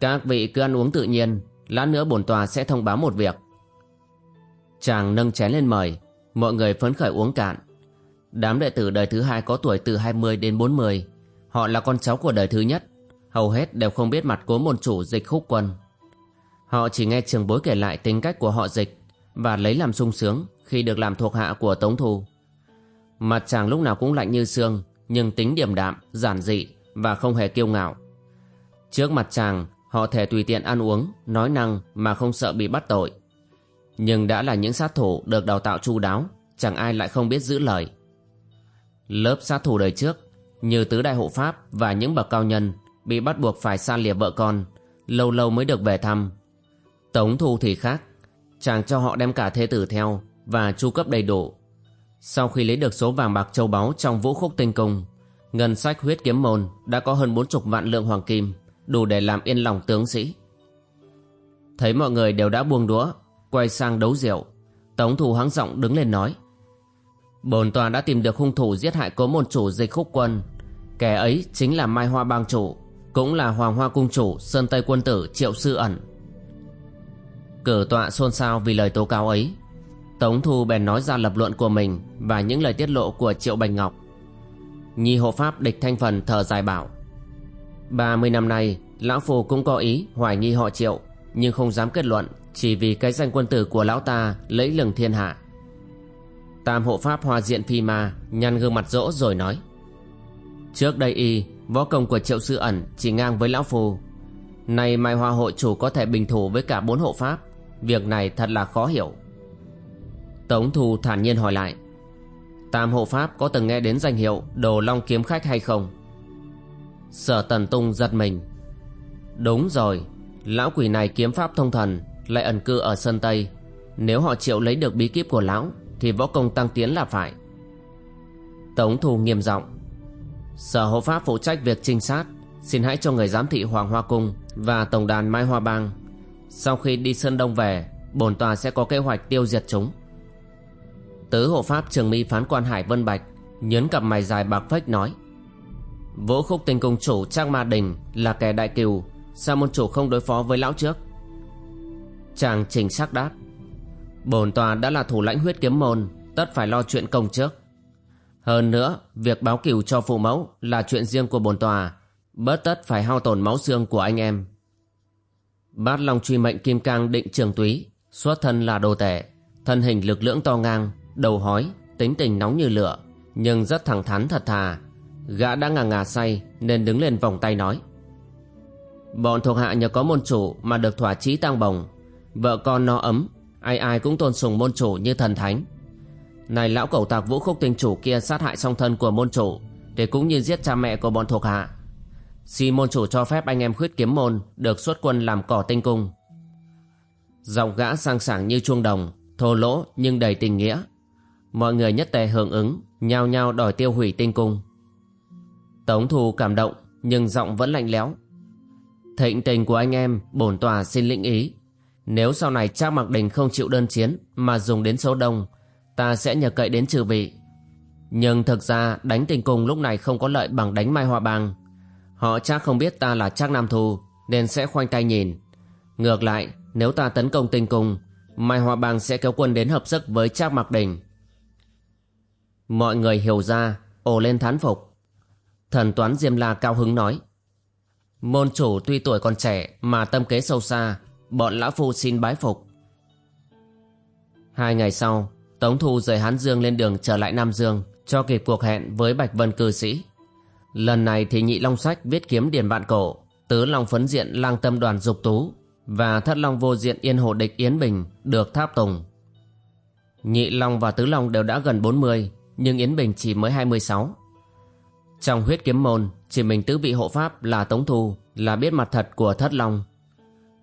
Các vị cứ ăn uống tự nhiên, Lát nữa bổn tòa sẽ thông báo một việc Chàng nâng chén lên mời Mọi người phấn khởi uống cạn Đám đệ tử đời thứ hai có tuổi từ 20 đến 40 Họ là con cháu của đời thứ nhất Hầu hết đều không biết mặt cố môn chủ dịch khúc quân Họ chỉ nghe trường bối kể lại tính cách của họ dịch và lấy làm sung sướng khi được làm thuộc hạ của Tống Thu. Mặt chàng lúc nào cũng lạnh như xương, nhưng tính điềm đạm, giản dị và không hề kiêu ngạo. Trước mặt chàng, họ thể tùy tiện ăn uống, nói năng mà không sợ bị bắt tội. Nhưng đã là những sát thủ được đào tạo chu đáo, chẳng ai lại không biết giữ lời. Lớp sát thủ đời trước, như tứ đại hộ pháp và những bậc cao nhân, bị bắt buộc phải xa lìa vợ con, lâu lâu mới được về thăm. Tống Thu thì khác, chàng cho họ đem cả thê tử theo và chu cấp đầy đủ. Sau khi lấy được số vàng bạc châu báu trong vũ khúc tinh cung, ngân sách huyết kiếm môn đã có hơn bốn chục vạn lượng hoàng kim, đủ để làm yên lòng tướng sĩ. Thấy mọi người đều đã buông đũa, quay sang đấu rượu, Tống thủ hắng giọng đứng lên nói. Bồn tòa đã tìm được hung thủ giết hại cố môn chủ dịch khúc quân. Kẻ ấy chính là Mai Hoa Bang Chủ, cũng là Hoàng Hoa Cung Chủ Sơn Tây Quân Tử Triệu Sư Ẩn. Cử tọa xôn xao vì lời tố cáo ấy Tống Thu bèn nói ra lập luận của mình Và những lời tiết lộ của Triệu bành Ngọc Nhi hộ pháp địch thanh phần thở dài bảo 30 năm nay Lão Phù cũng có ý hoài nghi họ Triệu Nhưng không dám kết luận chỉ vì cái danh quân tử của lão ta Lấy lừng thiên hạ. Tam hộ pháp hòa diện phi ma Nhăn gương mặt rỗ rồi nói, Trước đây y, Võ công của triệu sư ẩn chỉ ngang với lão phù Nay mai hoa hội chủ có thể bình thủ với cả bốn hộ pháp, Việc này thật là khó hiểu. Tống Thù thản nhiên hỏi lại, Tam hộ pháp có từng nghe đến danh hiệu Đồ Long Kiếm Khách hay không? Sở Tần Tung giật mình, Đúng rồi, Lão quỷ này kiếm pháp thông thần lại ẩn cư ở Sơn Tây. Nếu họ chịu lấy được bí kíp của lão, Thì võ công tăng tiến là phải. Tống Thu nghiêm giọng. Sở hộ pháp phụ trách việc trinh sát. Xin hãy cho người giám thị Hoàng Hoa Cung Và tổng đàn Mai Hoa Bang. Sau khi đi Sơn Đông về Bồn tòa sẽ có kế hoạch tiêu diệt chúng. Tứ hộ pháp trường mi phán quan Hải Vân Bạch nhấn cặp mày dài bạc phách nói. Vũ khúc tình cung chủ Trang Ma Đình Là kẻ đại kiều Sao môn chủ không đối phó với lão trước? Chàng trình sắc đáp Bồn tòa đã là thủ lãnh huyết kiếm môn, Tất phải lo chuyện công trước. Hơn nữa, Việc báo cửu cho phụ mẫu Là chuyện riêng của bồn tòa, Bớt tất phải hao tổn máu xương của anh em. Bát Long truy mệnh Kim Cang định trường túy, Xuất thân là đồ tể, Thân hình lực lưỡng to ngang, Đầu hói, Tính tình nóng như lửa, Nhưng rất thẳng thắn thật thà. Gã đã ngà ngà say Nên đứng lên vòng tay nói, Bọn thuộc hạ nhờ có môn chủ Mà được thỏa chí tăng bồng Vợ con no ấm, Ai ai cũng tôn sùng môn chủ như thần thánh. Này lão cẩu tạc vũ khúc tinh chủ kia sát hại song thân của môn chủ, Để cũng như giết cha mẹ của bọn thuộc hạ. Xin môn chủ cho phép anh em khuyết kiếm môn Được xuất quân làm cỏ tinh cung. Giọng gã sang sảng như chuông đồng, Thô lỗ nhưng đầy tình nghĩa. Mọi người nhất tề hưởng ứng, Nhao nhao đòi tiêu hủy tinh cung. Tống thù cảm động, Nhưng giọng vẫn lạnh lẽo. Thịnh tình của anh em Bổn tòa xin lĩnh ý. Nếu sau này Trác Mặc Đình không chịu đơn chiến Mà dùng đến số đông Ta sẽ nhờ cậy đến trừ vị. Nhưng thực ra đánh tinh cùng lúc này không có lợi bằng đánh Mai Hoa Bang. Họ chắc không biết ta là Trác Nam Thu Nên sẽ khoanh tay nhìn. Ngược lại nếu ta tấn công tinh cùng, Mai Hoa Bang sẽ kéo quân đến hợp sức với Trác Mặc Đình. Mọi người hiểu ra ồ lên thán phục. Thần toán Diêm La cao hứng nói Môn chủ tuy tuổi còn trẻ Mà tâm kế sâu xa Bọn lão phu xin bái phục. Hai ngày sau, Tống Thu rời Hán Dương lên đường trở lại Nam Dương Cho kịp cuộc hẹn với Bạch Vân cư sĩ. Lần này thì nhị long sách viết kiếm điền bạn cổ, Tứ long phấn diện lang tâm đoàn dục tú Và thất long vô diện yên hồ địch Yến Bình Được tháp tùng. Nhị long và tứ long đều đã gần 40 Nhưng Yến Bình chỉ mới 26 Trong huyết kiếm môn, Chỉ mình tứ vị hộ pháp là Tống Thu Là biết mặt thật của thất long.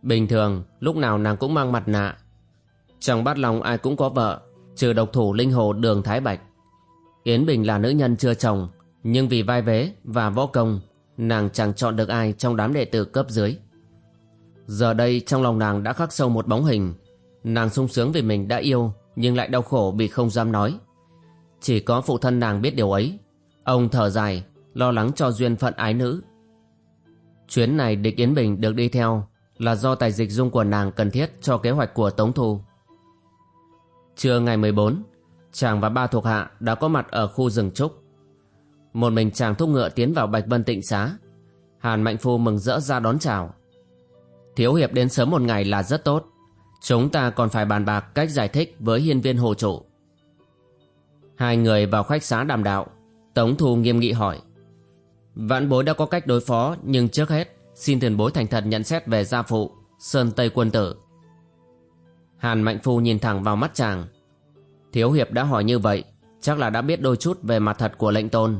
Bình thường, lúc nào nàng cũng mang mặt nạ. Trong bát lòng ai cũng có vợ, Trừ độc thủ linh hồ đường Thái Bạch. Yến Bình là nữ nhân chưa chồng, nhưng vì vai vế và võ công, Nàng chẳng chọn được ai trong đám đệ tử cấp dưới. Giờ đây trong lòng nàng đã khắc sâu một bóng hình. Nàng sung sướng vì mình đã yêu, Nhưng lại đau khổ vì không dám nói. Chỉ có phụ thân nàng biết điều ấy. Ông thở dài, Lo lắng cho duyên phận ái nữ. Chuyến này địch Yến Bình được đi theo là do tài dịch dung của nàng cần thiết Cho kế hoạch của Tống Thu. Trưa ngày 14 Chàng và ba thuộc hạ đã có mặt ở khu rừng trúc. Một mình chàng thúc ngựa tiến vào Bạch Vân tịnh xá. Hàn Mạnh Phu mừng rỡ ra đón chào. Thiếu hiệp đến sớm một ngày là rất tốt. Chúng ta còn phải bàn bạc cách giải thích với hiên viên hồ chủ. Hai người vào khách xá đàm đạo. Tống Thu nghiêm nghị hỏi. Vãn bối đã có cách đối phó, Nhưng trước hết Xin tiền bối thành thật nhận xét về gia phụ, Sơn Tây quân tử. Hàn Mạnh Phu nhìn thẳng vào mắt chàng. Thiếu hiệp đã hỏi như vậy, Chắc là đã biết đôi chút về mặt thật của lệnh tôn.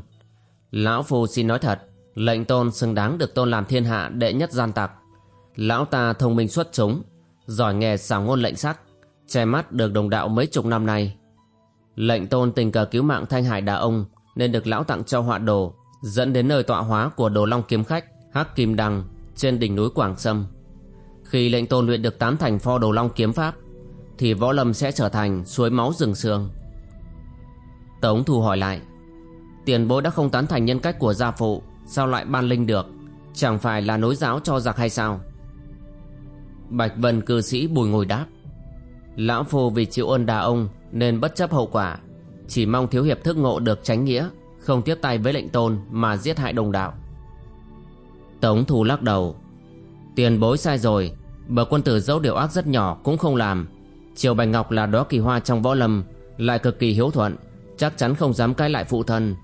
Lão Phu xin nói thật, Lệnh tôn xứng đáng được tôn làm thiên hạ đệ nhất gian tặc. Lão ta thông minh xuất chúng, Giỏi nghề xảo ngôn lệnh sắc, Che mắt được đồng đạo mấy chục năm nay. Lệnh tôn tình cờ cứu mạng thanh hải đà ông Nên được lão tặng cho họa đồ, Dẫn đến nơi tọa hóa của đồ long kiếm khách. Hắc Kim Đăng Trên đỉnh núi Quảng Sâm. Khi lệnh tôn luyện được tám thành pho Đầu long kiếm pháp, Thì võ lâm sẽ trở thành suối máu rừng sương. Tống Thu hỏi lại, Tiền bối đã không tán thành nhân cách của gia phụ, Sao lại ban linh được? Chẳng phải là nối giáo cho giặc hay sao? Bạch Vân cư sĩ bùi ngồi đáp, Lão Phu vì chịu ơn đà ông Nên bất chấp hậu quả, Chỉ mong thiếu hiệp thức ngộ được tránh nghĩa, Không tiếp tay với lệnh tôn Mà giết hại đồng đạo. Tống Thu lắc đầu. Tiền bối sai rồi Bờ quân tử dẫu điều ác rất nhỏ cũng không làm. Triều Bạch Ngọc là đó kỳ hoa trong võ lâm, Lại cực kỳ hiếu thuận, Chắc chắn không dám cãi lại phụ thân.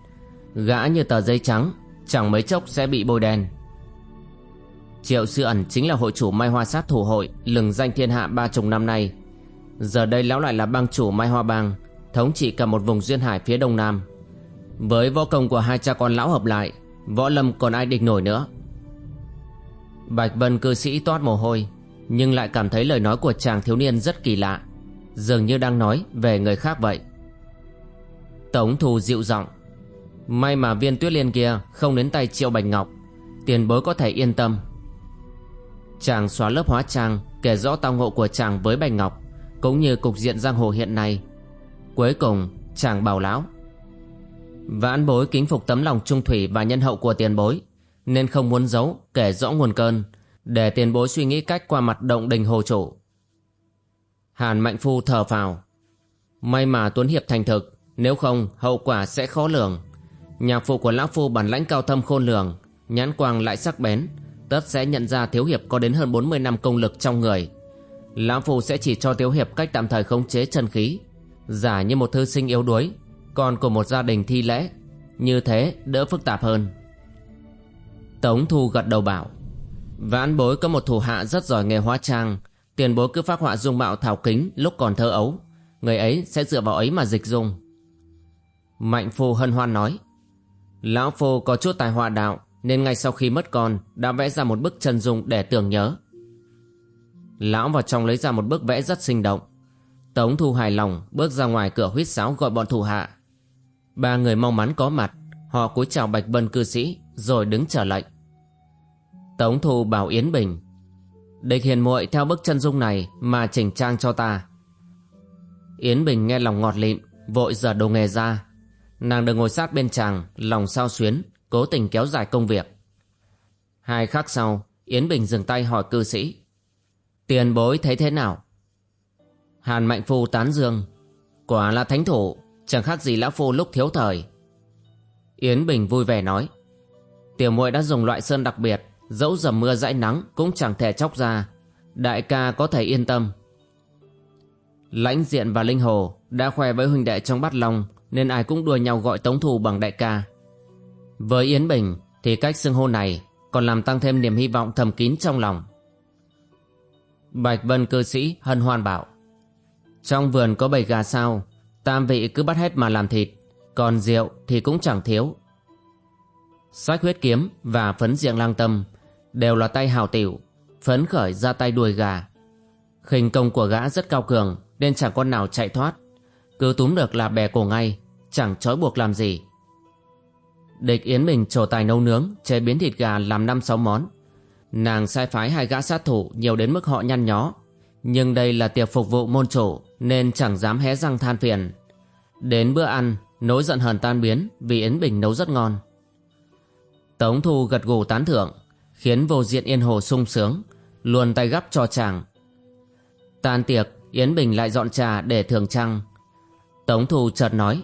Gã như tờ giấy trắng, Chẳng mấy chốc sẽ bị bôi đen. Triệu Sư Ẩn chính là hội chủ Mai Hoa Sát Thủ Hội, Lừng danh thiên hạ ba chục năm nay. Giờ đây lão lại là bang chủ Mai Hoa Bang, Thống trị cả một vùng duyên hải phía đông nam. Với võ công của hai cha con lão hợp lại, Võ lâm còn ai địch nổi nữa? Bạch Vân cư sĩ toát mồ hôi, Nhưng lại cảm thấy lời nói của chàng thiếu niên rất kỳ lạ, Dường như đang nói về người khác vậy. Tống thù dịu giọng, May mà viên tuyết liên kia không đến tay Triệu Bạch Ngọc, Tiền bối có thể yên tâm. Chàng xóa lớp hóa trang, Kể rõ tao ngộ của chàng với Bạch Ngọc, Cũng như cục diện giang hồ hiện nay. Cuối cùng, chàng bảo lão, Vãn bối kính phục tấm lòng trung thủy và nhân hậu của tiền bối nên không muốn giấu, kể rõ nguồn cơn, Để tiền bối suy nghĩ cách qua mặt động đình hồ chủ Hàn Mạnh Phu thở phào. May mà Tuấn Hiệp thành thực, Nếu không, hậu quả sẽ khó lường. Nhạc phụ của Lão Phu bản lãnh cao thâm khôn lường, Nhãn quang lại sắc bén, Tất sẽ nhận ra Thiếu Hiệp có đến hơn 40 năm công lực trong người. Lão Phu sẽ chỉ cho Thiếu Hiệp cách tạm thời khống chế chân khí, Giả như một thư sinh yếu đuối, Còn của một gia đình thi lễ. Như thế, đỡ phức tạp hơn. Tống Thu gật đầu bảo, Vãn bối có một thủ hạ rất giỏi nghề hóa trang, Tiền bối cứ phát họa dung mạo thảo kính lúc còn thơ ấu, Người ấy sẽ dựa vào ấy mà dịch dung. Mạnh Phu hân hoan nói, Lão Phu có chút tài họa đạo, Nên ngay sau khi mất con Đã vẽ ra một bức chân dung để tưởng nhớ. Lão vào trong lấy ra một bức vẽ rất sinh động. Tống Thu hài lòng bước ra ngoài cửa huyết sáo gọi bọn thủ hạ. Ba người mong mắn có mặt, Họ cúi chào Bạch Vân cư sĩ, Rồi đứng chờ lệnh. Tống Thu bảo Yến Bình, Địch hiền muội theo bức chân dung này Mà chỉnh trang cho ta. Yến Bình nghe lòng ngọt lịm, Vội giờ đồ nghề ra. Nàng được ngồi sát bên chàng, Lòng sao xuyến, Cố tình kéo dài công việc. Hai khắc sau, Yến Bình dừng tay hỏi cư sĩ, Tiền bối thấy thế nào? Hàn Mạnh Phu tán dương, Quả là thánh thủ, Chẳng khác gì lão phu lúc thiếu thời. Yến Bình vui vẻ nói, Tiểu muội đã dùng loại sơn đặc biệt Dẫu dầm mưa dãi nắng Cũng chẳng thể chóc ra. Đại ca có thể yên tâm. Lãnh diện và Linh Hồ Đã khoe với huynh đệ trong bát long Nên ai cũng đùa nhau gọi Tống Thù bằng đại ca. Với Yến Bình Thì cách xưng hô này Còn làm tăng thêm niềm hy vọng thầm kín trong lòng. Bạch Vân cư sĩ hân hoan bảo, trong vườn có bầy gà sao? Tam vị cứ bắt hết mà làm thịt, Còn rượu thì cũng chẳng thiếu. Sách huyết kiếm và phấn diện lang tâm Đều là tay hào tiểu Phấn khởi ra tay đuổi gà. Khinh công của gã rất cao cường Nên chẳng con nào chạy thoát. Cứ túm được là bè cổ ngay Chẳng trói buộc làm gì. Địch Yến Bình trổ tài nấu nướng Chế biến thịt gà làm năm sáu món. Nàng sai phái hai gã sát thủ Nhiều đến mức họ nhăn nhó. Nhưng đây là tiệc phục vụ môn chủ nên chẳng dám hé răng than phiền. Đến bữa ăn, nỗi giận hờn tan biến vì Yến Bình nấu rất ngon. Tống Thu gật gù tán thưởng, khiến vô diện Yên Hồ sung sướng, luôn tay gắp cho chàng. Tan tiệc, Yến Bình lại dọn trà để thường trăng. Tống Thu chợt nói,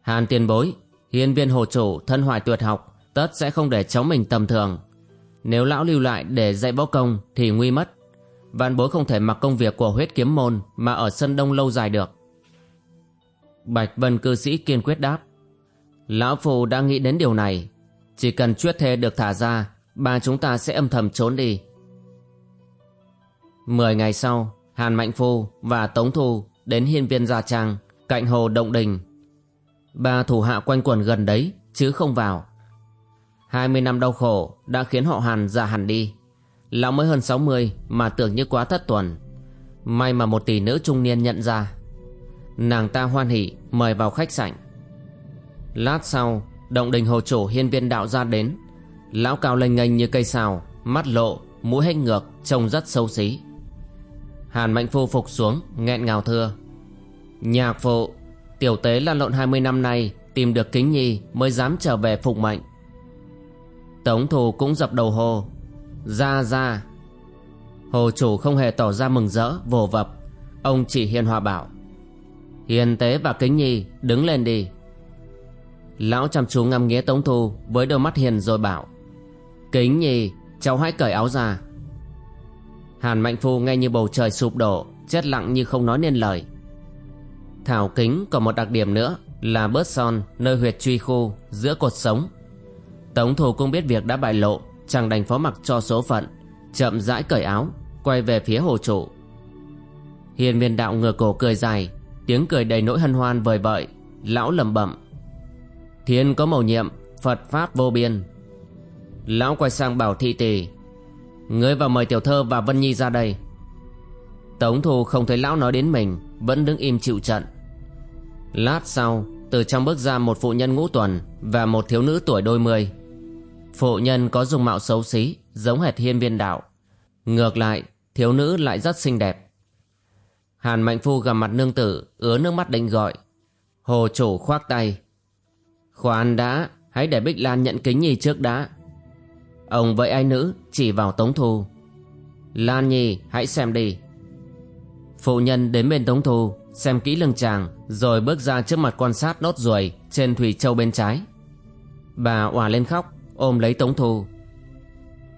Hàn tiền bối, hiên viên hồ chủ thân hoài tuyệt học, tất sẽ không để cháu mình tầm thường. Nếu lão lưu lại để dạy võ công thì nguy mất. Vạn bối không thể mặc công việc của huyết kiếm môn Mà ở sân đông lâu dài được Bạch Vân cư sĩ kiên quyết đáp Lão Phù đã nghĩ đến điều này Chỉ cần chuyết thê được thả ra Ba chúng ta sẽ âm thầm trốn đi. Mười ngày sau, Hàn Mạnh Phu và Tống Thu Đến hiên viên Gia Trang, Cạnh hồ Động Đình. Ba thủ hạ quanh quẩn gần đấy, Chứ không vào. Hai mươi năm đau khổ Đã khiến họ Hàn già hẳn đi. Lão mới hơn 60 mà tưởng như quá thất tuần. May mà một tỷ nữ trung niên nhận ra. Nàng ta hoan hỉ mời vào khách sảnh Lát sau, Động đình hồ chủ hiên viên đạo ra đến. Lão cao lênh nghênh như cây xào Mắt lộ, mũi hết ngược Trông rất xấu xí. Hàn mạnh phu phục xuống nghẹn ngào thưa. Nhạc phụ Tiểu tế lan lộn 20 năm nay Tìm được kính nhi mới dám trở về phục mệnh. Tống thù cũng dập đầu hồ ra ra. Hồ chủ không hề tỏ ra mừng rỡ Vồ vập. Ông chỉ hiền hòa bảo. Hiền tế và kính nhi đứng lên đi. Lão chăm chú ngắm nghía Tống Thu Với đôi mắt hiền rồi bảo. Kính nhi cháu hãy cởi áo ra. Hàn Mạnh Phu nghe như bầu trời sụp đổ, Chết lặng như không nói nên lời. Thảo kính còn một đặc điểm nữa Là bớt son, nơi huyệt truy khu, Giữa cột sống. Tống thủ cũng biết việc đã bại lộ chàng đành phó mặc cho số phận, chậm rãi cởi áo, quay về phía hồ trụ. hiền viên đạo ngửa cổ cười dài, tiếng cười đầy nỗi hân hoan vời vợi, lão lẩm bẩm. Thiên có mầu nhiệm, phật pháp vô biên lão quay sang bảo thị tỷ ngươi vào mời tiểu thơ và vân nhi ra đây. Tống Thu không thấy lão nói đến mình, Vẫn đứng im chịu trận. Lát sau, Từ trong bước ra một phụ nhân ngũ tuần Và một thiếu nữ tuổi đôi mươi. Phụ nhân có dung mạo xấu xí, Giống hệt hiên viên đạo. Ngược lại, thiếu nữ lại rất xinh đẹp. Hàn Mạnh Phu gặp mặt nương tử, Ứa nước mắt định gọi. Hồ chủ khoác tay. Khoan đã, Hãy để Bích Lan nhận kính nhi trước đã. Ông với ai nữ chỉ vào Tống Thu. Lan Nhi, hãy xem đi. Phụ nhân đến bên Tống Thu, Xem kỹ lưng chàng, Rồi bước ra trước mặt quan sát nốt ruồi Trên Thủy Châu bên trái. Bà òa lên khóc, Ôm lấy Tống Thu.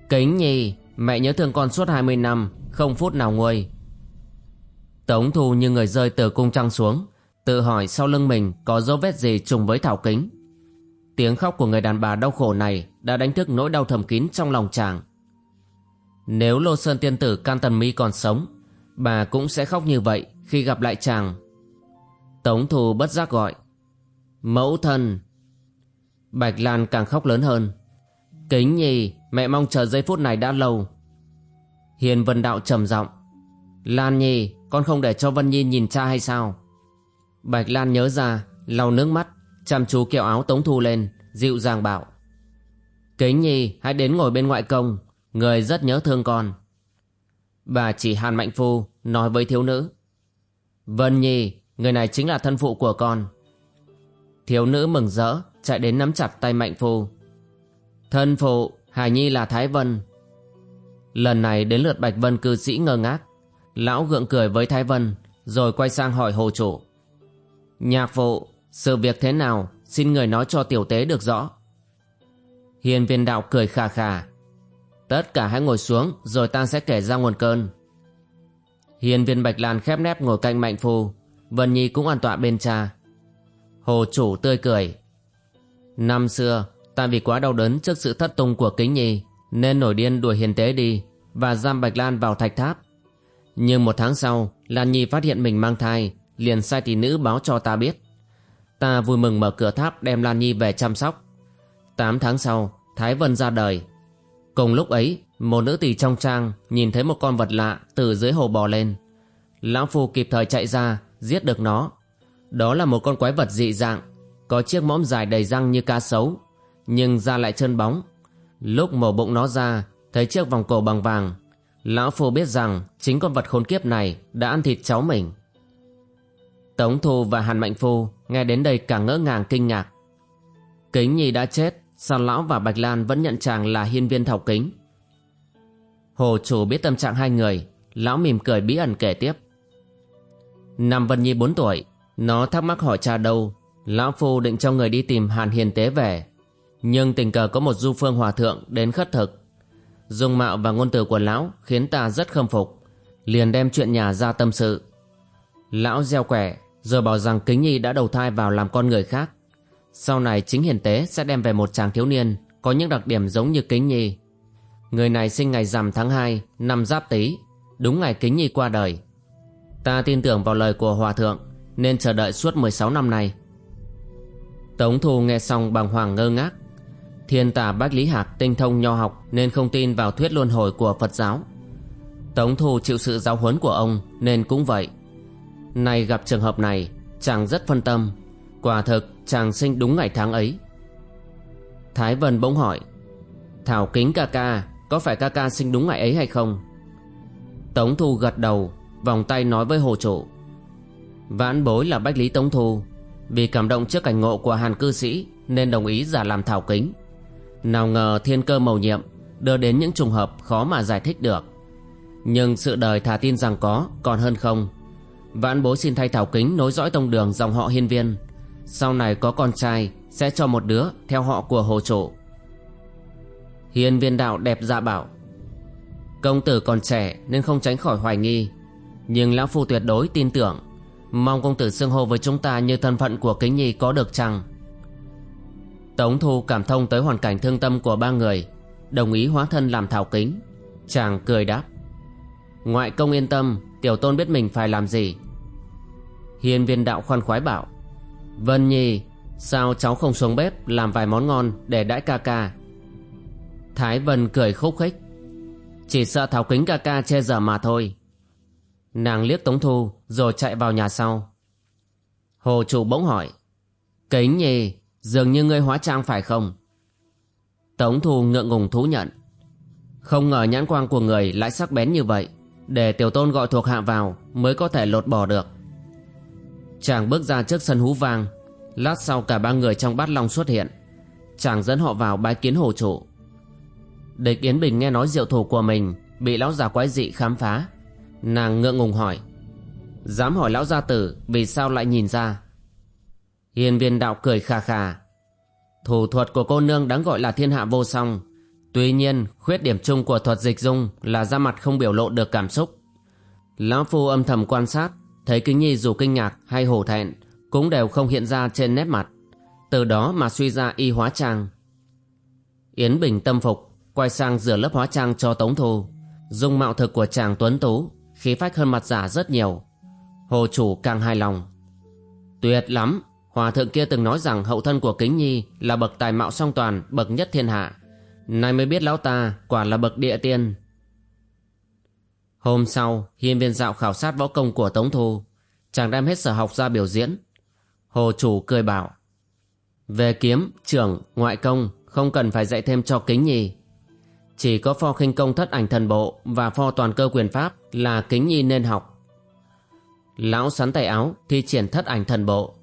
Kính Nhi, Mẹ nhớ thương con suốt 20 năm, Không phút nào nguôi. Tống Thu như người rơi từ cung trăng xuống, Tự hỏi sau lưng mình Có dấu vết gì trùng với Thảo Kính. Tiếng khóc của người đàn bà đau khổ này Đã đánh thức nỗi đau thầm kín trong lòng chàng. Nếu Lô Sơn Tiên Tử Can Tần Mi còn sống, Bà cũng sẽ khóc như vậy Khi gặp lại chàng. Tống thù bất giác gọi, Mẫu thân. Bạch Lan càng khóc lớn hơn, Kính nhi Mẹ mong chờ giây phút này đã lâu. Hiền Vân Đạo trầm giọng, Lan Nhi Con không để cho Vân Nhi nhìn cha hay sao? Bạch Lan nhớ ra, lau nước mắt. Chăm chú kéo áo Tống Thu lên, Dịu dàng bảo. Kính Nhi, hãy đến ngồi bên ngoại công, Người rất nhớ thương con. Bà chỉ Hàn Mạnh Phu Nói với thiếu nữ. Vân Nhi, Người này chính là thân phụ của con. Thiếu nữ mừng rỡ, Chạy đến nắm chặt tay Mạnh Phu. Thân phụ, Hải Nhi là Thái Vân. Lần này đến lượt Bạch Vân cư sĩ ngơ ngác. Lão gượng cười với Thái Vân, Rồi quay sang hỏi hồ chủ. Nhạc phụ sự việc thế nào? Xin người nói cho tiểu tế được rõ. Hiền viên đạo cười khà khà Tất cả hãy ngồi xuống, Rồi ta sẽ kể ra nguồn cơn. Hiền viên Bạch Lan khép nép ngồi cạnh Mạnh Phu. Vân Nhi cũng an tọa bên cha. Hồ chủ tươi cười. Năm xưa, Ta vì quá đau đớn trước sự thất tung của Kính Nhi, Nên nổi điên đuổi hiền tế đi Và giam Bạch Lan vào thạch tháp. Nhưng một tháng sau, Lan Nhi phát hiện mình mang thai, Liền sai tỷ nữ báo cho ta biết. Ta vui mừng mở cửa tháp đem Lan Nhi về chăm sóc. Tám tháng sau, Thái Vân ra đời. Cùng lúc ấy, Một nữ tỳ trong trang Nhìn thấy một con vật lạ từ dưới hồ bò lên. Lão Phu kịp thời chạy ra, Giết được nó. Đó là một con quái vật dị dạng, Có chiếc mõm dài đầy răng như cá sấu, Nhưng da lại trơn bóng. Lúc mổ bụng nó ra, Thấy chiếc vòng cổ bằng vàng, Lão Phu biết rằng Chính con vật khốn kiếp này Đã ăn thịt cháu mình. Tống Thu và Hàn Mạnh Phu Nghe đến đây càng ngỡ ngàng kinh ngạc. Kính Nhi đã chết, Sao Lão và Bạch Lan vẫn nhận chàng là hiên viên thảo kính? Hồ chủ biết tâm trạng hai người, Lão mỉm cười bí ẩn kể tiếp. Năm Vân Nhi 4 tuổi, Nó thắc mắc hỏi cha đâu, Lão Phu định cho người đi tìm Hàn Hiền Tế về. Nhưng tình cờ có một du phương hòa thượng đến khất thực. Dung mạo và ngôn từ của lão khiến ta rất khâm phục, Liền đem chuyện nhà ra tâm sự. Lão gieo quẻ rồi bảo rằng Kính Nhi đã đầu thai vào làm con người khác. Sau này chính Hiền Tế sẽ đem về một chàng thiếu niên Có những đặc điểm giống như Kính Nhi. Người này sinh ngày rằm tháng 2 Năm Giáp Tý, Đúng ngày Kính Nhi qua đời. Ta tin tưởng vào lời của Hòa Thượng, Nên chờ đợi suốt 16 năm nay. Tống Thu nghe xong bằng hoàng ngơ ngác. Thiên tả Bách Lý Hạc tinh thông nho học Nên không tin vào thuyết luân hồi của Phật giáo. Tống Thu chịu sự giáo huấn của ông Nên cũng vậy. Nay gặp trường hợp này, Chàng rất phân tâm. Quả thực, chàng sinh đúng ngày tháng ấy. Thái Vân bỗng hỏi, Thảo kính ca ca, Có phải ca ca sinh đúng ngày ấy hay không? Tống Thu gật đầu, Vòng tay nói với hồ chủ Vãn bối là Bách Lý Tống Thu. Vì cảm động trước cảnh ngộ của hàn cư sĩ, Nên đồng ý giả làm thảo kính. Nào ngờ thiên cơ mầu nhiệm, Đưa đến những trùng hợp khó mà giải thích được. Nhưng sự đời thà tin rằng có, Còn hơn không. Vãn bối xin thay thảo kính nối dõi tông đường dòng họ hiên viên. Sau này có con trai, Sẽ cho một đứa theo họ của hồ trụ. Hiên viên đạo đẹp dạ bảo. Công tử còn trẻ nên không tránh khỏi hoài nghi. Nhưng lão phu tuyệt đối tin tưởng. Mong công tử xưng hô với chúng ta như thân phận của kính nhi có được chăng? Tống thu cảm thông tới hoàn cảnh thương tâm của ba người, Đồng ý hóa thân làm thảo kính. Chàng cười đáp. Ngoại công yên tâm, Tiểu tôn biết mình phải làm gì. Hiên viên đạo khoan khoái bảo Vân Nhi Sao cháu không xuống bếp làm vài món ngon để đãi ca ca Thái Vân cười khúc khích Chỉ sợ tháo Kính ca ca che giờ mà thôi Nàng liếc Tống Thu rồi chạy vào nhà sau. Hồ chủ bỗng hỏi. Kính nhi, dường như ngươi hóa trang phải không? Tống Thu ngượng ngùng thú nhận. Không ngờ nhãn quang của người lại sắc bén như vậy. Để tiểu tôn gọi thuộc hạ vào mới có thể lột bỏ được. Chàng bước ra trước sân hú vang. Lát sau cả ba người trong bát long xuất hiện. Chàng dẫn họ vào bái kiến hồ chủ. Địch Yến Bình nghe nói diệu thủ của mình bị lão già quái dị khám phá. Nàng ngượng ngùng hỏi. Dám hỏi lão gia tử vì sao lại nhìn ra. Hiền viên đạo cười khà khà. Thủ thuật của cô nương đáng gọi là thiên hạ vô song. Tuy nhiên, khuyết điểm chung của thuật dịch dung là ra mặt không biểu lộ được cảm xúc. Lão Phu âm thầm quan sát, thấy Kính Nhi dù kinh ngạc hay hổ thẹn, cũng đều không hiện ra trên nét mặt. Từ đó mà suy ra y hóa trang. Yến Bình tâm phục, quay sang rửa lớp hóa trang cho Tống Thu. Dung mạo thực của chàng Tuấn Tú, khí phách hơn mặt giả rất nhiều. Hồ chủ càng hài lòng. Tuyệt lắm, hòa thượng kia từng nói rằng hậu thân của Kính Nhi là bậc tài mạo song toàn, bậc nhất thiên hạ. Nay mới biết lão ta quả là bậc địa tiên. Hôm sau, hiên viên dạo khảo sát võ công của Tống Thu. Chàng đem hết sở học ra biểu diễn. Hồ chủ cười bảo. Về kiếm, trưởng, ngoại công, không cần phải dạy thêm cho kính nhi. Chỉ có pho khinh công thất ảnh thần bộ và pho toàn cơ quyền pháp là kính nhi nên học. Lão sắn tay áo thi triển thất ảnh thần bộ.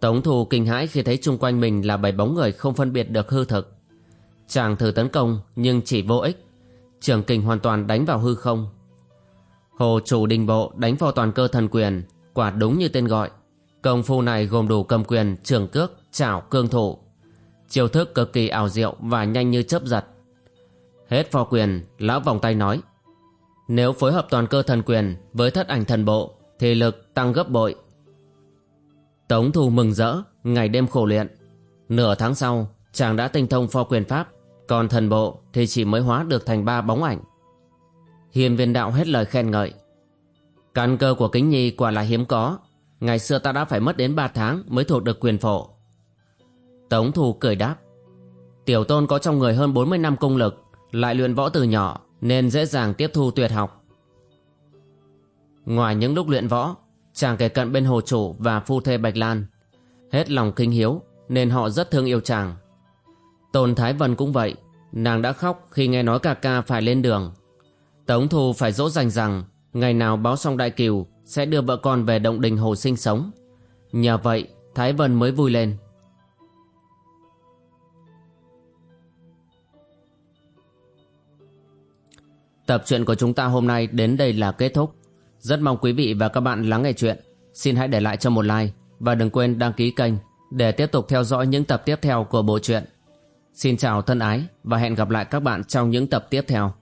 Tống thù kinh hãi khi thấy chung quanh mình là bảy bóng người không phân biệt được hư thực. Chàng thử tấn công nhưng chỉ vô ích. Trường kình hoàn toàn đánh vào hư không. Hồ chủ đình bộ đánh vào toàn cơ thần quyền, quả đúng như tên gọi. Công phu này gồm đủ cầm quyền, trường cước, chảo, cương thủ. Chiêu thức cực kỳ ảo diệu và nhanh như chớp giật. Hết phò quyền, lão vòng tay nói. Nếu phối hợp toàn cơ thần quyền với thất ảnh thần bộ thì lực tăng gấp bội. Tống Thù mừng rỡ, ngày đêm khổ luyện. Nửa tháng sau, chàng đã tinh thông pho quyền pháp, còn thần bộ thì chỉ mới hóa được thành ba bóng ảnh. Hiền viên đạo hết lời khen ngợi. Căn cơ của kính nhi quả là hiếm có. Ngày xưa ta đã phải mất đến ba tháng mới thuộc được quyền phổ. Tống Thù cười đáp. Tiểu tôn có trong người hơn 40 năm công lực, lại luyện võ từ nhỏ nên dễ dàng tiếp thu tuyệt học. Ngoài những lúc luyện võ, chàng kể cận bên hồ chủ và phu thê Bạch Lan. Hết lòng kinh hiếu nên họ rất thương yêu chàng. Tôn Thái Vân cũng vậy, nàng đã khóc khi nghe nói ca ca phải lên đường. Tống Thu phải dỗ dành rằng ngày nào báo xong đại kiều sẽ đưa vợ con về động đình hồ sinh sống. Nhờ vậy, Thái Vân mới vui lên. Tập truyện của chúng ta hôm nay đến đây là kết thúc. Rất mong quý vị và các bạn lắng nghe chuyện. Xin hãy để lại cho một like và đừng quên đăng ký kênh để tiếp tục theo dõi những tập tiếp theo của bộ truyện. Xin chào thân ái và hẹn gặp lại các bạn trong những tập tiếp theo.